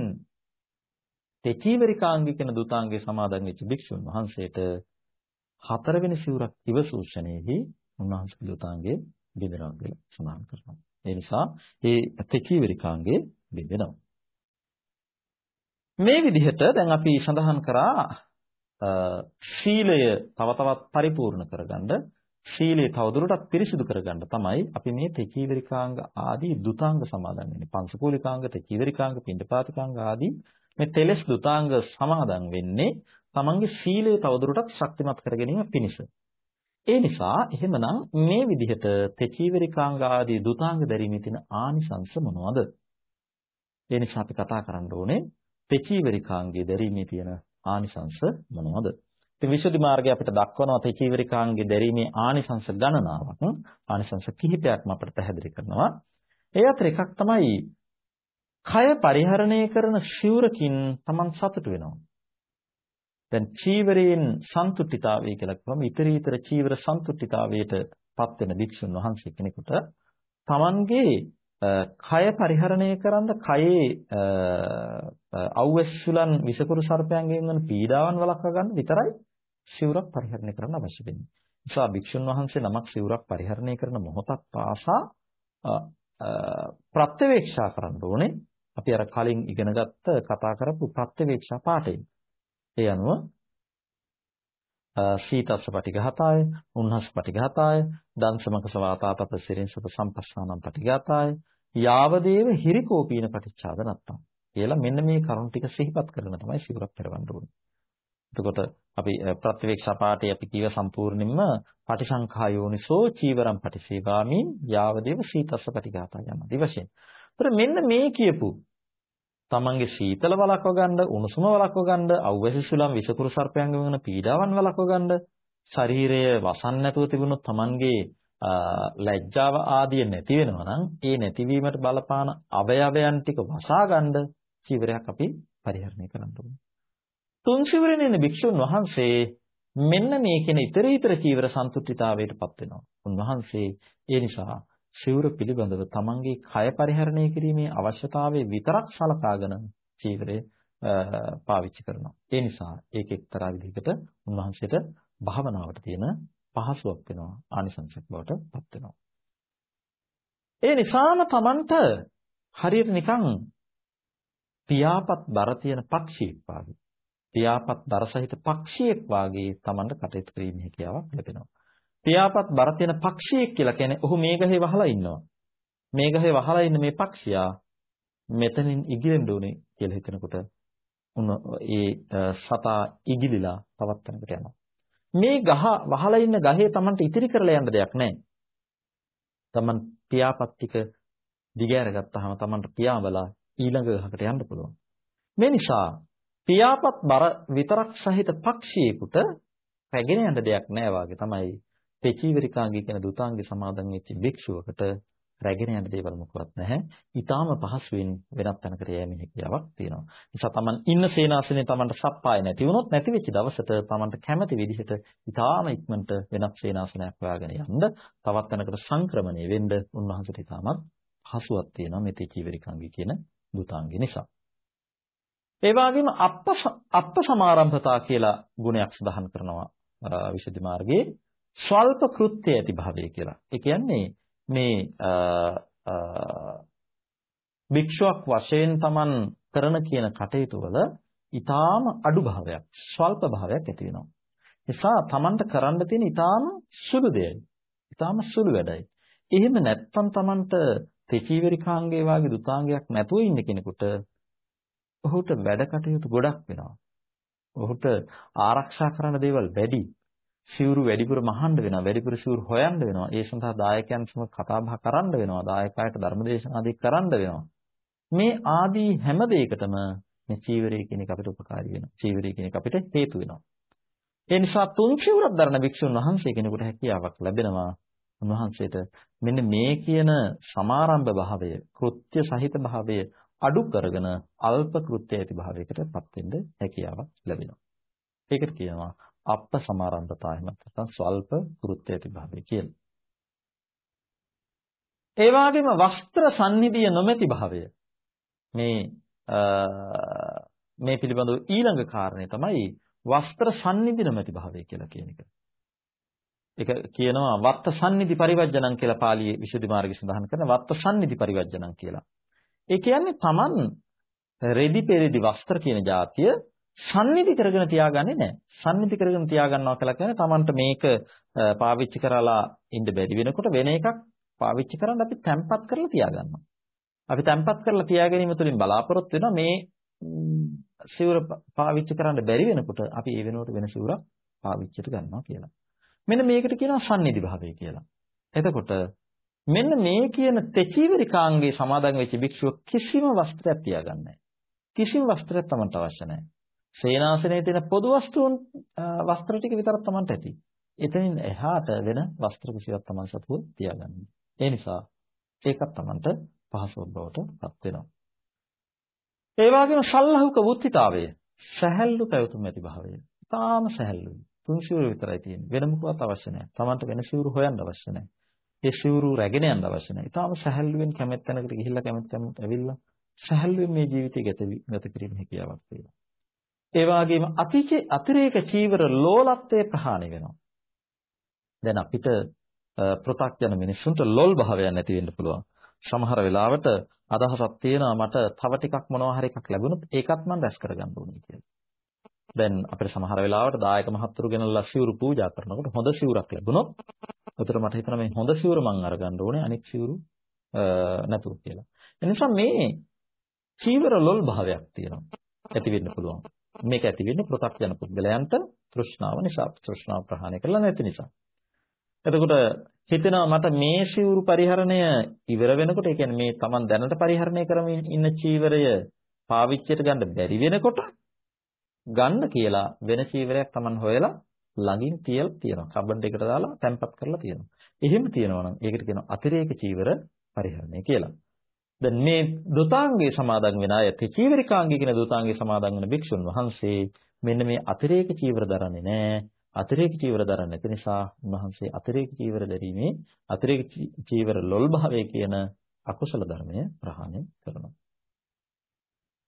තෙචීවරිකාංගික කියන දුතාංගයේ සමාදන් වෙච්ච භික්ෂුන් වහන්සේට හතරවෙනි සිවුරක් ඉවසූෂණයෙහි උන්වහන්සේ දුතාංගයේ බෙදෙනවා කියලා සඳහන් කරනවා. ඒ නිසා මේ තෙචීවරිකාංගයේ බෙදෙනවා. මේ විදිහට දැන් අපි සඳහන් කරා ශීලය තව තවත් පරිපූර්ණ කරගන්න ශීලය තවදුරටත් පිරිසිදු කරගන්න තමයි අපි මේ තෙචීවරිකාංග ආදී දුතාංග සමාදන් වෙන්නේ. පංසකූලිකාංග, තෙචීවරිකාංග, පිණ්ඩපාතිකාංග ආදී මේ තෙලස් දුතාංග සමාදන් වෙන්නේ තමන්ගේ සීලය තවදුරටත් ශක්තිමත් කර ගැනීම පිණිස. ඒ නිසා එහෙමනම් මේ විදිහට තෙචීවරිකාංග ආදී දුතාංග දැරීමේ තියෙන ආනිසංස මොනවද? ඒ නිසා අපි කතා කරන්න ඕනේ තෙචීවරිකාංගයේ දැරීමේ තියෙන ආනිසංස මොනවද? ඉතින් විසුද්ධි මාර්ගය අපිට දක්වනවා තෙචීවරිකාංගයේ දැරීමේ ආනිසංස ගණනාවක්. ආනිසංස කිහිපයක්ම අපිට පැහැදිලි කරනවා. ඒ අතර එකක් තමයි කය පරිහරණය කරන ශිවරකින් Taman සතුට වෙනවා. දැන් චීවරයෙන් සන්තුට්ඨිතාවය කියලා කියවම ඊතරීතර චීවර සන්තුට්ඨිතාවයට පත් වෙන භික්ෂුන් වහන්සේ කෙනෙකුට Tamanගේ කය පරිහරණය කරන්න කයේ අවැස්සුලන් විසකුරු සර්පයන්ගෙන් වන පීඩාවන් වළක්වා ගන්න විතරයි සිවුරක් පරිහරණය කරන්න අවශ්‍ය වෙන්නේ. නිසා භික්ෂුන් වහන්සේ නමක් සිවුරක් පරිහරණය කරන මොහොතක් පාසා ප්‍රත්‍යවේක්ෂා කරන්න ඕනේ. අපි අර කලින් ඉගෙනගත්ත කතා කරපු ප්‍රත්‍යවේක්ෂා පාඩේ. ඒ අනුව සීතස්ස පටිඝාතාය, උන්හස් පටිඝාතාය, දංශමක සවාතාතප සිරින්සප සම්පස්සානම් පටිඝාතාය, යාවදේව හිරිකෝපීන පටිච්චාද නැත්තම්. කියලා මෙන්න මේ කරුණු ටික සිහිපත් කරගෙන තමයි සිවුරක් පෙරවන්න ඕනේ. එතකොට අපි ප්‍රතිවේක්ෂා පාඩේ අපි කියව සම්පූර්ණයෙන්ම පටිසංඛා යෝනිසෝ චීවරම් පටිසේවාමින් යාවදේව සීතස්ස පටිඝාතාය යන දිවශයෙන්. ඒතර මෙන්න මේ කියපු තමන්ගේ සීතල වළක්ව ගන්න, උණුසුම වළක්ව ගන්න, අවැසි සුලම් විසකුරු සර්පයන්ගෙන් වන පීඩාවන් වළක්ව ගන්න, ශරීරය වසන් නැතුව තිබුණොත් තමන්ගේ ලැජ්ජාව ආදිය නැති වෙනවා නම් ඒ නැතිවීමට බලපාන අවයවයන් ටික වසා ගන්න චීවරයක් අපි පරිහරණය කරන්න ඕනේ. තුන් සිවුරෙන භික්ෂුන් වහන්සේ මෙන්න මේ කියන ඊතර ඊතර චීවර සන්තුෂ්ඨිතාවයටපත් වෙනවා. උන්වහන්සේ ඒ නිසා සිවුර පිළිබඳව තමන්ගේ කය පරිහරණය කිරීමේ අවශ්‍යතාවය විතරක් සලකාගෙන චීවරය පාවිච්චි කරනවා. ඒ නිසා ඒක එක්තරා විදිහකට උන්වහන්සේට භාවනාවට තියෙන පහසුවක් වෙනවා. ආනිසංසයක් බවට පත් වෙනවා. ඒ නිසාම තමන්ට හරියට නිකන් පියාපත් බර තියෙන පක්ෂියෙක් වාගේ. පියාපත් බර සහිත පක්ෂියෙක් වාගේ තමන්ට කටයුතු කිරීමේ හැකියාවක් ලැබෙනවා. පියාපත් බර තියෙන පක්ෂියෙක් කියලා කියන්නේ ඔහු මේ ගහේ වහලා ඉන්නවා. මේ ගහේ වහලා ඉන්න මේ පක්ෂියා මෙතනින් ඉගිලෙන්න ඕනේ කියලා හිතනකොට උන ඒ සතා ඉගිලිලා තවත් තැනකට යනවා. මේ ගහ වහලා ඉන්න ගහේ Tamanට ඉතිරි කරලා යන්න දෙයක් නැහැ. Taman පියාපත් ටික දිගෑර ගත්තාම Tamanට පියාඹලා ඊළඟ ගහකට යන්න පුළුවන්. මේ නිසා පියාපත් බර විතරක් සහිත පක්ෂියෙකුට රැගෙන යන්න දෙයක් නැහැ වාගේ තමයි පෙචීවරිකාංගී කියන දුතාංගේ සමාදන් වෙච්ච භික්ෂුවකට රැගෙන යන දේවල් මොකවත් නැහැ. ඊටාම පහසුවෙන් වෙනත් තැනකට යෑමේ හැකියාවක් තියෙනවා. නිසා Taman ඉන්න සේනාසනේ Tamanට සප්පාය නැති වුණොත් නැති වෙච්ච දවසට Tamanට කැමති විදිහට ඊටාම ඉක්මනට වෙනත් සේනාසනයක් හොයාගෙන යන්න තවත් තැනකට සංක්‍රමණය වෙන්න උන්වහන්සේට ඊටාමත් පහසුවක් තියෙනවා මේ තීචීවරිකාංගී කියන දුතාංගේ නිසා. ඒ වගේම අප්ප අප්ප සමාරම්භතා කියලා ගුණයක් සඳහන් කරනවා විසුද්ධි මාර්ගයේ ස්වල්ප කෘත්‍ය ඇති භාවය කියලා. ඒ කියන්නේ මේ භික්ෂුවක් වශයෙන් Taman කරන කියන කටයුතු වල ඊටාම අඩු භාවයක්, ස්වල්ප භාවයක් ඇති වෙනවා. නිසා Tamanට කරන්න තියෙන ඊටාම සුළු දෙයයි. ඊටාම සුළු වැඩයි. එහෙම නැත්නම් Tamanට තෙචීවරිකාංගේ වාගේ දුතාංගයක් නැතුව ඉන්න කෙනෙකුට ඔහුට වැඩ කටයුතු ගොඩක් වෙනවා. ඔහුට ආරක්ෂා කරන්න දේවල් වැඩි. සිවුරු වැඩිපුර මහන්න වෙනවා වැඩිපුර සිවුරු හොයන්න වෙනවා. ඒ සඳහා දායකයන් සමග කතා බහ කරන්න වෙනවා. දායකයාට ධර්මදේශන ආදී කරන්න වෙනවා. මේ ආදී හැම දෙයකටම මේ චීවරය කියන එක අපිට උපකාරී වෙනවා. චීවරය කියන එක අපිට හේතු වෙනවා. ඒ නිසා තුන් සිවුරක් දරන භික්ෂුන් වහන්සේ කෙනෙකුට හැකියාවක් ලැබෙනවා. උන්වහන්සේට මෙන්න මේ කියන සමාරම්භ භාවය කෘත්‍ය සහිත භාවය අඩු කරගෙන අල්ප කෘත්‍ය ඇති භාවයකටපත් වෙන්න හැකියාවක් ලැබෙනවා. ඒකට කියනවා අප්ප සමාරම්භතා එහෙම නැත්නම් ස්වල්ප කෘත්‍ය ඇති භාවය කියලා. ඒ වගේම වස්ත්‍ර සම්නිධිය නොමැති භාවය මේ මේ පිළිබඳව ඊළඟ කාරණේ තමයි වස්ත්‍ර සම්නිධි නොමැති භාවය කියලා කියන එක. ඒක කියනවා වත්ත සම්නිධි පරිවර්ජණම් කියලා පාළියේ විසුද්ධි මාර්ගය සඳහන් කරන වත්ත සම්නිධි පරිවර්ජණම් කියලා. ඒ කියන්නේ Taman රෙදි පෙරෙදි වස්ත්‍ර කියන જાතිය සම්නිධි කරගෙන තියාගන්නේ නැහැ. සම්නිධි කරගෙන තියාගන්නවා කියලා කියන්නේ Tamanට මේක පාවිච්චි කරලා ඉන්න බැරි වෙනකොට වෙන එකක් පාවිච්චි කරන් අපි තැම්පත් කරලා තියාගන්නවා. අපි තැම්පත් කරලා තියා ගැනීම තුළින් බලාපොරොත්තු වෙනවා මේ සිවුර පාවිච්චි කරන්න බැරි වෙනකොට අපි ඒ වෙනුවට වෙන සිවුරක් පාවිච්චිට ගන්නවා කියලා. මෙන්න මේකට කියනවා සම්නිධි භාවය කියලා. එතකොට මෙන්න මේ කියන තෙචීවරිකාංගේ සමාදන් වෙච්ච භික්ෂුව කිසිම වස්ත්‍රයක් තියාගන්නේ කිසිම වස්ත්‍රයක් Tamanට අවශ්‍ය නැහැ. සේනාසනයේ තියෙන පොදු වස්තුන් වස්ත්‍ර ටික විතරක් Tamanට ඇති. එතනින් එහාට වෙන වස්ත්‍ර කිසිවක් Taman සතුව තියාගන්න. ඒ නිසා ඒකත් Tamanට පහසුවක් බවට පත් වෙනවා. ඒ වගේම සල්ලහුක වුත්තිතාවය සැහැල්ලු පැවතුම් ඇති භාවය. තාම සැහැල්ලුයි. තුන් සිවුරු විතරයි තියෙන්නේ. වෙන මොකවත් අවශ්‍ය නැහැ. Tamanට වෙන සිවුරු හොයන්න අවශ්‍ය නැහැ. ඒ සිවුරු රැගෙන යන්න අවශ්‍ය නැහැ. ඊටාම සැහැල්ලුවෙන් කැමැත් තැනකට ගිහිල්ලා කැමැත් කැමැත් ඇවිල්ලා සැහැල්ලුවෙන් මේ ජීවිතය ගත ගත කිරීම හැකියාවක් තියෙනවා. ඒ වගේම අතිචේ අතිරේක චීවර ලෝලත්වයේ ප්‍රහාණය වෙනවා. දැන් අපිට පෘථග්ජන මිනිස්සුන්ට ලොල් භාවයක් නැති වෙන්න පුළුවන්. සමහර වෙලාවට අදහසක් තියෙනවා මට තව ටිකක් මොනවා හරි එකක් ලැබුණොත් ඒකත් මම රැස් කරගන්න ඕනේ කියලා. දැන් අපිට සමහර වෙලාවට දායක මහත්තුරු ගෙනල්ලා සිවුරු පූජා කරනකොට හොඳ සිවුරක් ලැබුණොත් උතර මට හිතෙනවා මේ හොඳ සිවුර මං අරගන්න ඕනේ අනිත් සිවුරු නැතුව කියලා. ඒ නිසා මේ චීවර ලොල් භාවයක් තියෙනවා. ඇති වෙන්න පුළුවන්. මේක ඇති වෙන්නේ පෘථග්ජන පුද්ගලයන්ට තෘෂ්ණාව නිසා තෘෂ්ණාව ප්‍රහාණය කරලා නැති නිසා. එතකොට හිතෙනවා මට මේ සිවුරු පරිහරණය ඉවර වෙනකොට ඒ කියන්නේ මේ Taman දැනට පරිහරණය කරමින් ඉන්න චීවරය පාවිච්චියට ගන්න බැරි වෙනකොට ගන්න කියලා වෙන චීවරයක් Taman හොයලා ළඟින් තියලා තියෙනවා. කබඩ් එකට දාලා තැම්පත් කරලා තියෙනවා. එහෙම තියෙනවා නම් ඒකට කියනවා අතිරේක චීවර පරිහරණය කියලා. දැන් මේ දුතාංගයේ සමාදන් වෙන අය චීවරිකාංගය කියන දුතාංගයේ සමාදන් වෙන භික්ෂුන් වහන්සේ මෙන්න මේ අතිරේක චීවර දරන්නේ නැහැ. අතිරේක චීවර දරන්නේ නැති නිසා උන්වහන්සේ අතිරේක චීවර දැරීමේ අතිරේක චීවර ලොල් භාවය කියන අකුසල ධර්මය ප්‍රහාණය කරනවා.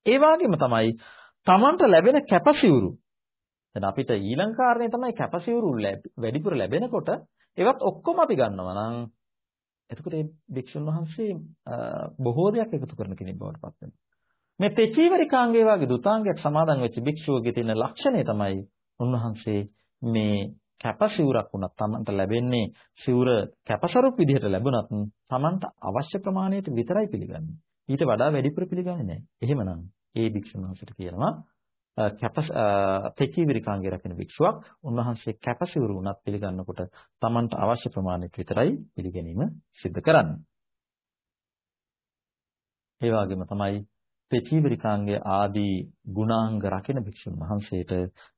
ඒ වගේම තමයි Tamanට ලැබෙන කැපසිවුරු. දැන් අපිට ඊළඟ කාරණේ තමයි කැපසිවුරු වැඩිපුර ලැබෙනකොට ඒවත් ඔක්කොම අපි ගන්නවා නම් එතකොට මේ භික්ෂුන් වහන්සේ බොහෝ දෙයක් එකතු කරන කෙනෙක් බවට පත් වෙනවා. මේ පෙචීවරිකාංගයේ වගේ දුතාංගයක් සමාදන් වෙච්ච භික්ෂුවගේ තියෙන ලක්ෂණය තමයි උන්වහන්සේ මේ කැපසිවුරක් වුණත් Tamanට ලැබෙන්නේ සිවුර කැපසරුප් විදිහට ලැබුණත් Tamanට අවශ්‍ය ප්‍රමාණයට විතරයි පිළිගන්නේ. ඊට වඩා වැඩිපුර පිළිගන්නේ නැහැ. එහෙමනම් ඒ භික්ෂුන් වහන්සේට කියනවා කැප තෙචීවිරිකාංගේ රකින්න භික්ෂුවක් උන්වහන්සේ කැපසිවුරු වුණත් පිළිගන්නකොට Tamanට අවශ්‍ය ප්‍රමාණයට විතරයි පිළිගැනීම සිද්ධ කරන්නේ. ඒ වගේම තමයි තෙචීවිරිකාංගේ ආදී ගුණාංග රකින්න භික්ෂුන් වහන්සේට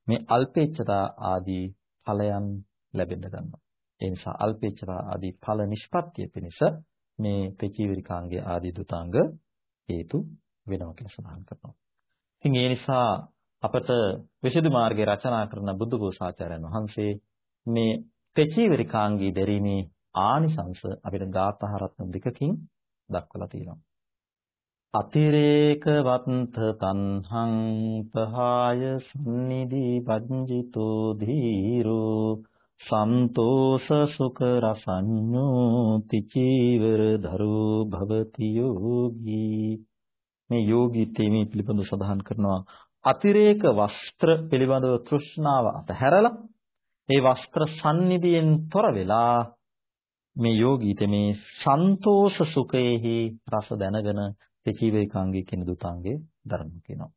මේ අල්පේච්ඡතා ආදී ඵලයන් ලැබෙන්න ගන්නවා. ඒ නිසා අල්පේච්ඡතා ආදී ඵල නිෂ්පත්තිය පිණිස මේ තෙචීවිරිකාංගේ ආදී දුතාංග හේතු වෙනවා කියලා සඳහන් කරනවා. ඉතින් ඒ නිසා අපට විසුද්ධි මාර්ගය රචනා කරන බුදුඝෝසාචාර්යන් වහන්සේ මේ තෙචීවරිකාංගී දැරීමේ ආනිසංස අපිට ගාථාරත්න දෙකකින් දක්වලා තියෙනවා. අතිරේකවත්ත තන්හං පහාය සම්නිදි වජ්ජිතෝ ධීරෝ සන්තෝෂ සුඛ රසඤ්ඤෝ තිචීවර ධරෝ භවති යෝගී මේ යෝගී තේමේ පිළිබඳව සඳහන් කරනවා අතිරේක වස්ත්‍ර පිළිබඳව තෘෂ්ණාව අතහැරලා ඒ වස්ත්‍ර සම්නිධියෙන් තොර වෙලා මේ යෝගීත මේ සන්තෝෂ සුඛයේහි රස දැනගෙන තෙචීවරිකාංගී කියන දුතාංගේ ධර්ම කියනවා.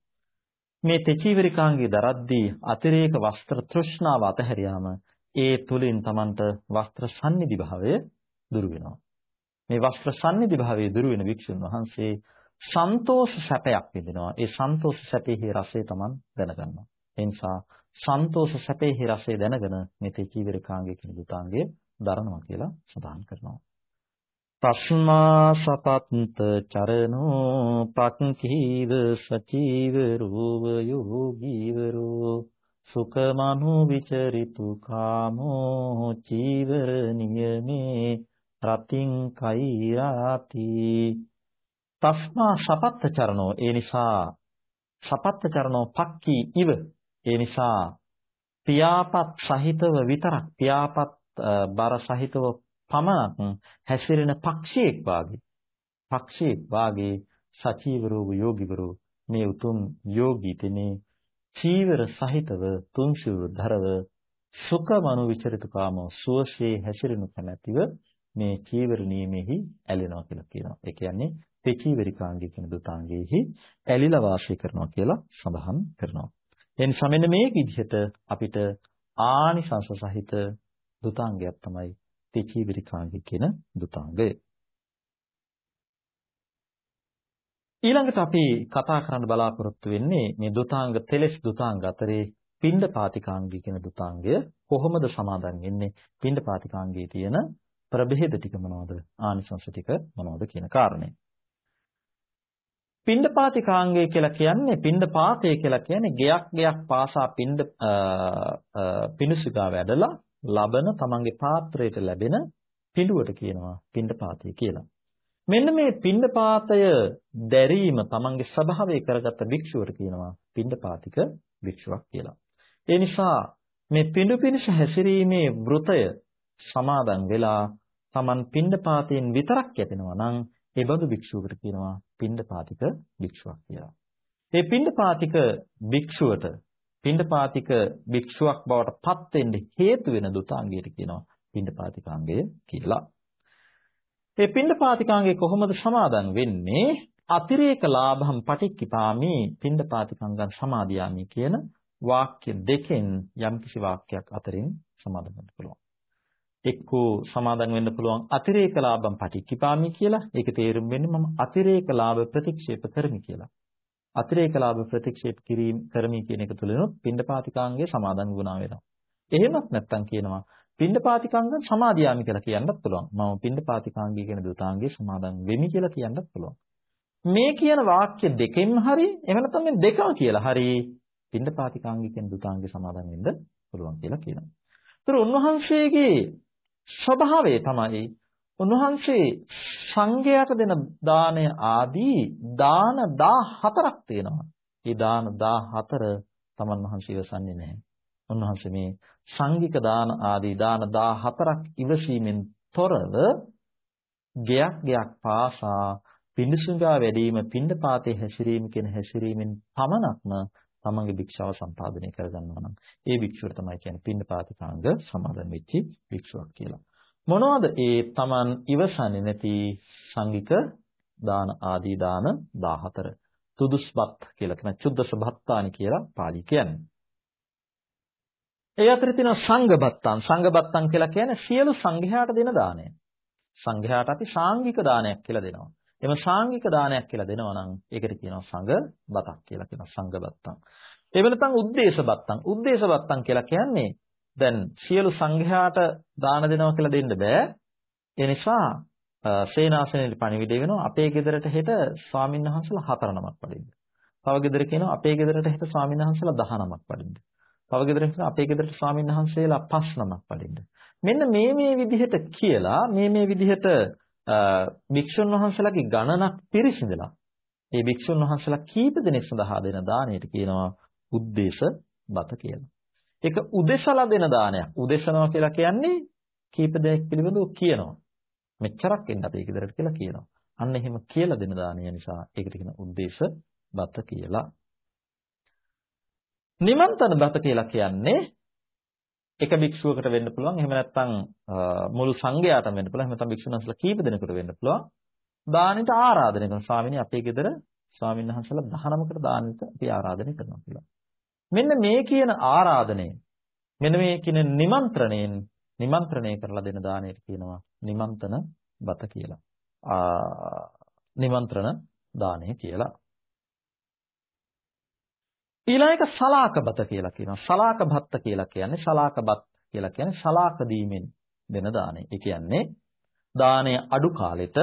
මේ තෙචීවරිකාංගී දරද්දී අතිරේක වස්ත්‍ර තෘෂ්ණාව අතහැරියාම ඒ තුලින් Tamanට වස්ත්‍ර සම්නිධි භාවය දුරු වෙනවා. මේ වස්ත්‍ර සම්නිධි භාවය දුරු වෙන වික්ෂුන් වහන්සේ සන්තෝෂ සැපයක් විඳිනවා. ඒ සන්තෝෂ සැපෙහි රසය Taman දැනගන්නවා. ඒ නිසා සන්තෝෂ සැපෙහි රසය දැනගෙන මේ තෙචීවරිකාංගයේ කියන දුතාංගයේ දරනවා කියලා සඳහන් කරනවා. තස්මා සපත්ත චරණෝ පක්ඛීව සචීවරෝව යෝගීවරෝ සුඛමනු විචරිතු කාමෝ චීවර නියමේ රතින් කෛරාති තස්මා සපත්ත චරණෝ ඒ නිසා සපත්ත චරණෝ පක්ඛී ඉව. ඒ නිසා පියාපත් සහිතව විතරක් පියාපත් බර සහිතව පමණක් හැසිරෙන පක්ෂියෙක් වාගේ. පක්ෂියෙක් වාගේ සචීවරෝ යෝගිවරෝ මේ උතුම් යෝගී තෙමේ චීවර සහිතව තුන්සිවුරු ධරව සුඛ මනෝ විචරිත කාම සුවසේ හැසිරෙනු කැමැතිව මේ චීවර නියමෙහි ඇලෙනවා කියලා කියනවා. ඒ කියන්නේ තෙචීවරිකාංගය කියන දුතාංගයේහි ඇලිලා වාසය කරනවා කියලා සඳහන් කරනවා. එනිසා මෙන්න මේ විදිහට අපිට ආනිසංස සහිත දුතාංගයක් තමයි තෙචීවරිකාංගය කියන දුතාංගය. ඊළඟට අපි කතා කරන්න බලාපොරොත්තු වෙන්නේ මේ දුතාංග තෙලස් දුතාංග අතරේ පින්ඩ පාතිකාංගය කියන දුතාංගය කොහොමද සමාදන් වෙන්නේ පින්ඩ පාතිකාංගයේ තියෙන ප්‍රභේද ටික මොනවද ආනිසංස ටික මොනවද කියන කාරණේ පින්ඩ පාතිකාංගය කියලා කියන්නේ පින්ඩ පාතය කියලා කියන්නේ ගයක් ගයක් පාසා පින්ඩ පිණුසිකා වැඩලා ලබන තමන්ගේ පාත්‍රයට ලැබෙන පිඬුවට කියනවා පින්ඩ පාතය කියලා මෙන්න මේ පින්ඩපාතය දැරීම තමන්ගේ ස්වභාවය කරගත්ත භික්ෂුවට කියනවා පින්ඩපාතික භික්ෂුවක් කියලා. ඒ නිසා මේ පිඬු පිනිස හැසිරීමේ වෘතය සමාදන් වෙලා Taman පින්ඩපාතයෙන් විතරක් යැපෙනවා නම් ඒ බඳු භික්ෂුවකට කියනවා පින්ඩපාතික භික්ෂුවක් කියලා. ඒ පින්ඩපාතික භික්ෂුවට පින්ඩපාතික භික්ෂුවක් බවට පත් වෙන්න හේතු වෙන දුතාංගයට කියනවා පින්ඩපාතිකාංගය කියලා. ඒ පින්ඩපාතිකාංගේ කොහොමද සමාදන් වෙන්නේ? අතිරේක ලාභම් පටික්කිපාමි පින්ඩපාතිකංගං සමාදියාමි කියන වාක්‍ය දෙකෙන් යම්කිසි වාක්‍යයක් අතරින් සමාදන් වෙන්න පුළුවන්. එක්කෝ සමාදන් වෙන්න පුළුවන් අතිරේක ලාභම් පටික්කිපාමි කියලා. ඒක තේරුම් වෙන්නේ මම අතිරේක ලාභ ප්‍රතික්ෂේප කරමි කියලා. අතිරේක ලාභ ප්‍රතික්ෂේප කිරීම කරමි කියන එක තුළිනුත් පින්ඩපාතිකාංගයේ සමාදන් වුණා වෙනවා. එහෙමත් නැත්නම් කියනවා පින්ඩපාතිකාංග සමාදියාමි කියලා කියන්නත් පුළුවන්. මම පින්ඩපාතිකාංගය කියන දුතාංගයේ සමාදන් වෙමි කියලා කියන්නත් පුළුවන්. මේ කියන වාක්‍ය දෙකෙන් හරි එහෙම නැත්නම් මේ දෙකම කියලා හරි පින්ඩපාතිකාංගය කියන දුතාංගයේ සමාදන් වෙන්න පුළුවන් කියලා කියනවා. ඒතර උන්වහන්සේගේ ස්වභාවය තමයි උන්වහන්සේ සංඝයාට දෙන දාණය ආදී දාන 14ක් තියෙනවා. ඒ දාන 14 තමන් වහන්සේ ඉවසන්නේ නැහැ. උන්වහන්සේ මේ සංඝික දාන ආදී දාන 14ක් ඉවසීමෙන් තොරව ගයක් ගයක් පාසා පිඬුසුඟා වැඩිම පිণ্ডපාතේ හැසිරීම කියන හැසිරීමෙන් පමණක්ම තමන්ගේ භික්ෂාව සම්පාදනය කරගන්නවා නම් ඒ භික්ෂුවට තමයි කියන්නේ පින්නපාතිකාංග සමාදන් වෙච්ච භික්ෂුවක් කියලා. මොනවද ඒ තමන් ඉවසන්නේ නැති සංගික දාන ආදී දාන 14. තුදුස්පත් කියලා කියන චුද්දස භත්තානි කියලා පාලි කියන්නේ. ඒ අතරේ තියෙනවා සංඝබත්තන්. සංඝබත්තන් කියලා කියන්නේ සියලු සංඝයාට දෙන දාණය. සංඝයාට අපි සාංගික දානයක් කියලා දෙනවා. එම සාංගික දානයක් කියලා දෙනවා නම් ඒකට කියනවා සංඝ බතක් කියලා කියනවා සංඝ බත්තම්. ඒ වෙනතන් උද්දේශ බත්තම්. උද්දේශ බත්තම් කියලා කියන්නේ දැන් සියලු සංඝයාට දාන දෙනවා කියලා දෙන්න බෑ. ඒ නිසා සේනාසනෙට පණිවිඩය වෙනවා අපේ ගෙදරට හෙට ස්වාමීන් වහන්සේලා හතර නමක් වඩින්න. තව ගෙදර කියනවා අපේ ගෙදරට හෙට ස්වාමීන් වහන්සේලා 10 නමක් වඩින්න. තව ගෙදරට අපේ ගෙදරට ස්වාමීන් වහන්සේලා පස් නමක් වඩින්න. මෙන්න මේ මේ විදිහට කියලා මේ මේ විදිහට භික්ෂුන් වහන්සේලාගේ ගණනක් පිරිසිඳලා ඒ භික්ෂුන් වහන්සේලා කීප දෙනෙක් සඳහා දෙන දාණයට කියනවා උද්දේශ බත කියලා. ඒක උදෙසලා දෙන දානයක්. උදෙසනවා කියලා කියන්නේ කීප දෙනෙක් පිළිබඳව කියනවා. මෙච්චරක් එන්න අපේ ගෙදරට කියලා කියනවා. අන්න එහෙම කියලා දෙන දානය නිසා ඒකට කියන උද්දේශ බත කියලා. නිමන්තන බත කියලා කියන්නේ එක භික්ෂුවකට වෙන්න පුළුවන්. එහෙම නැත්නම් මුළු සංඝයාටම වෙන්න පුළුවන්. එහෙම නැත්නම් භික්ෂුන් වහන්සේලා කීප දෙනෙකුට වෙන්න පුළුවන්. දානෙට ආරාධනය කරනවා. ස්වාමීනි අපේ ගෙදර ස්වාමීන් වහන්සේලා 19කට දානෙට අපි ආරාධනය කරනවා කියලා. මෙන්න මේ කියන ආරාධනය මෙන්න මේ කියන නිමන්ත්‍රණයෙන් නිමන්ත්‍රණය කරලා දෙන දාණයට කියනවා නිමන්තන බත කියලා. නිමන්ත්‍රණ දාණය කියලා. ඊළඟ එක සලාකබත කියලා කියනවා. සලාකබත්ත කියලා කියන්නේ සලාකබත් කියලා කියන්නේ සලාක දීමෙන් දෙන දාණය. ඒ කියන්නේ දාණය අඩු කාලෙට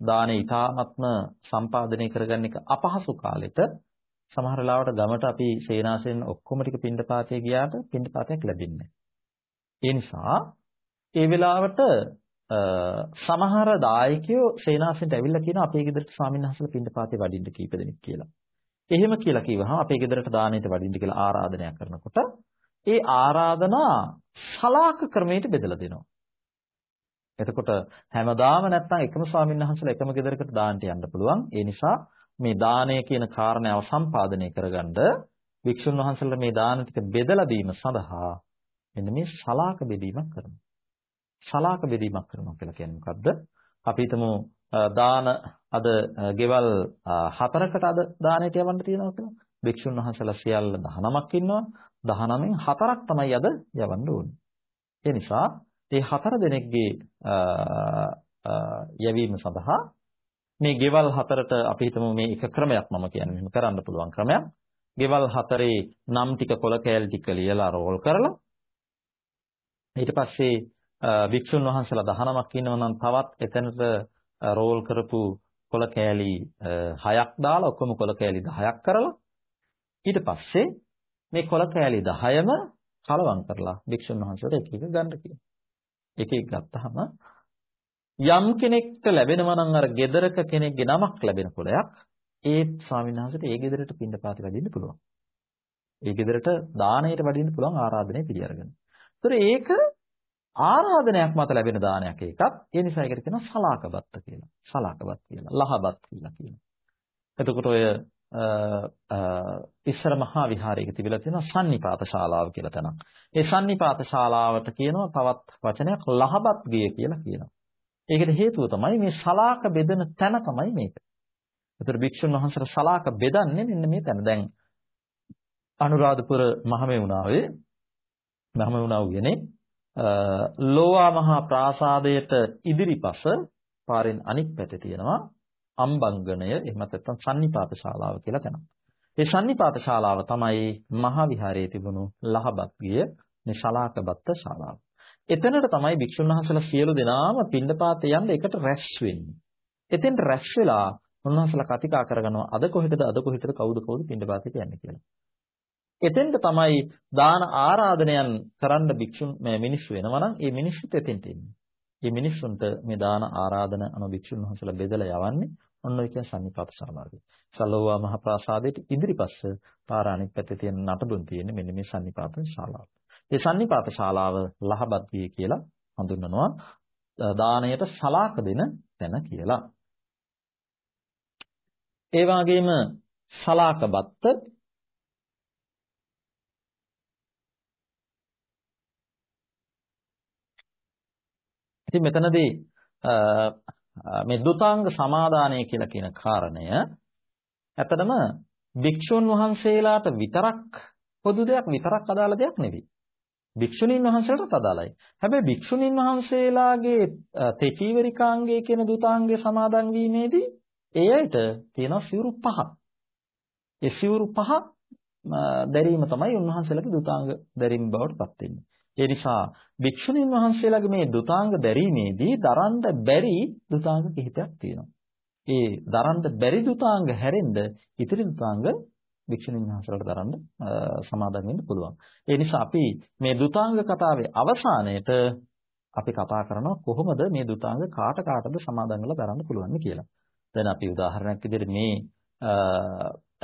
දාණය ඊ타ත්ම සම්පාදනය කරගන්න එක අපහසු කාලෙට සමහර වෙලාවට ගමට අපි සේනාසෙන් ඔක්කොම ටික පින්ඩපාතේ ගියාට පින්ඩපාතයක් ලැබෙන්නේ ඒ නිසා ඒ වෙලාවට සමහර දායකයෝ සේනාසෙන්ට ඇවිල්ලා කියනවා අපේ ගෙදරට ස්වාමීන් වහන්සේලා පින්ඩපාතේ වඩින්න කීප දෙනෙක් කියලා. එහෙම කියලා කිව්වහම අපේ ගෙදරට දානෙට වඩින්න කියලා ආරාධනයක් කරනකොට ඒ ආරාධනා සලාක ක්‍රමයට බෙදලා දෙනවා. එතකොට හැමදාම නැත්තම් එකම ස්වාමීන් වහන්සේලා එකම ගෙදරකට දාන්නට යන්න පුළුවන්. ඒ නිසා මේ දානය කියන කාරණාව සම්පාදනය කරගන්න වික්ෂුන් වහන්සේලා මේ දාන ටික බෙදලා දීම සඳහා මෙන්න මේ සලාක බෙදීමක් කරනවා. සලාක බෙදීමක් කරනවා කියලා කියන්නේ මොකද්ද? අපි හිතමු දාන අද ගෙවල් හතරකට අද දානෙට යවන්න තියෙනවා කියලා. භික්ෂුන් වහන්සේලා සියල්ල 19ක් ඉන්නවා. 19න් හතරක් තමයි අද යවන්න ඕනේ. ඒ නිසා මේ හතර දෙනෙක්ගේ යැවීම සඳහා මේ ගෙවල් හතරට අපි හිතමු මේ එක ක්‍රමයක් මම කියන්නේ මෙහෙම කරන්න පුළුවන් ක්‍රමයක්. ගෙවල් හතරේ නම් ටික කොල කෑලි ටික ලියලා රෝල් කරලා ඊට පස්සේ වික්ෂුන් වහන්සේලා 19ක් ඉන්නවා නම් තවත් එතනට රෝල් කරපු කොල කෑලි 6ක් දාලා ඔක්කොම කොල කෑලි 10ක් කරලා ඊට පස්සේ මේ කොල කෑලි 10ම කලවම් කරලා වික්ෂුන් වහන්සේට එක එක ගන්න කියනවා. එක එක ගත්තාම යම් කෙනෙක්ට ලැබෙනවා නම් අර gedaraක කෙනෙක්ගේ නමක් ලැබෙන කොලයක් ඒ ස්වාමීන් වහන්සේට ඒ ගෙදරට පින්ඩපාති වඩින්න පුළුවන්. ඒ ගෙදරට දාණයට වඩින්න පුළුවන් ආරාධනය පිළිඅරගෙන. ඒතර ඒක ආරාධනයක් මත ලැබෙන දානයක් ඒකත්. ඒ නිසා ඒකට කියනවා සලාකබත්ත කියලා. සලාකබත් කියලා. ලහබත් කියලා කියනවා. එතකොට ඔය ඉස්සර මහා විහාරයක තිබිලා තියෙනවා සන්නිපාත ශාලාව කියලා තැනක්. ඒ සන්නිපාත ශාලාවට කියනවා තවත් වචනයක් ලහබත් ගිය කියලා කියනවා. ඒකට හේතුව තමයි මේ සලාක බෙදෙන තැන තමයි මේක. ඒතර භික්ෂුන් වහන්සේලා සලාක බෙදන්නේ මෙන්න මේ තැන. දැන් අනුරාධපුර මහමෙවුනාවේ මහමෙවුනාව කියන්නේ ලෝවා මහා ප්‍රාසාදයට ඉදිරිපස පාරෙන් අනික් පැත්තේ තියෙනවා අම්බංගණය එහෙම නැත්නම් සන්නිපාත ශාලාව කියලා තැනක්. ඒ සන්නිපාත ශාලාව තමයි මහා විහාරයේ තිබුණු ලහබත් ගිය මේ ශලාකබත්ත ශාලාව. එතනට තමයි භික්ෂුන් වහන්සේලා සියලු දෙනාම පින්ඩපාත යන්න එකට රැස් වෙන්නේ. එතෙන්ට රැස් වෙලා උන්වහන්සේලා කතිකා කරගනවා අද කොහෙටද අද කොහෙටද කවුද කවුද පින්ඩපාතයට යන්නේ කියලා. එතෙන්ට තමයි දාන ආරාධනයන් කරන්න භික්ෂුන් මේ මිනිස්සු වෙනවා නම් ඒ මිනිස්සුත් එතෙන්ට එන්නේ. මේ මිනිස්සුන්ට මේ දාන ආරාධන අනු භික්ෂුන් වහන්සේලා බෙදලා යවන්නේ ඔන්න ඔය කියන සන්නිපාත ශාලාවේ. සල්ලෝවා මහ ප්‍රාසාදයේ ඉදිරිපස්ස පාර අනිත් පැත්තේ තියෙන නටබුන් තියෙන්නේ මෙන්න මේ සන්නිපාත ශාලාව. මේ සන්නිපාත ශාලාව ලහබත් කියලා හඳුන්වනවා දාණයට සලාක දෙන තැන කියලා. ඒ වගේම සලාක බත්ත ඉතින් මෙතනදී මේ දුතාංග සමාදානය කියලා කියන කාරණය ඇත්තටම භික්ෂුන් වහන්සේලාට විතරක් පොදු දෙයක් විතරක් අදාළ දෙයක් නෙවෙයි. භික්ෂුණීන් වහන්සේලාටත් අදාළයි. හැබැයි භික්ෂුණීන් වහන්සේලාගේ තෙචීවරිකාංගයේ කියන දුතාංගයේ සමාදන් වීමේදී ඒ අයට තියෙනවා සිවුරු පහක්. ඒ සිවුරු පහ දැරීම තමයි උන්වහන්සේලාගේ දුතාංග දැරීම බවට පත් වෙන්නේ. ඒ නිසා භික්ෂුණීන් වහන්සේලාගේ මේ දුතාංග දැරීමේදී දරන්න බැරි දුතාංග කිහිපයක් තියෙනවා. ඒ දරන්න බැරි දුතාංග හැරෙන්න ඉතිරි දුතාංග භික්ෂුණීන් වහන්සේලාට දරන්න සමාදන් වෙන්න පුළුවන්. ඒ නිසා අපි මේ දුතාංග කතාවේ අවසානයේට අපි කතා කරනවා කොහොමද මේ දුතාංග කාට කාටද සමාදන් වෙලා දරන්න පුළුවන් කියලා. දැන් අපි උදාහරණයක් විදිහට මේ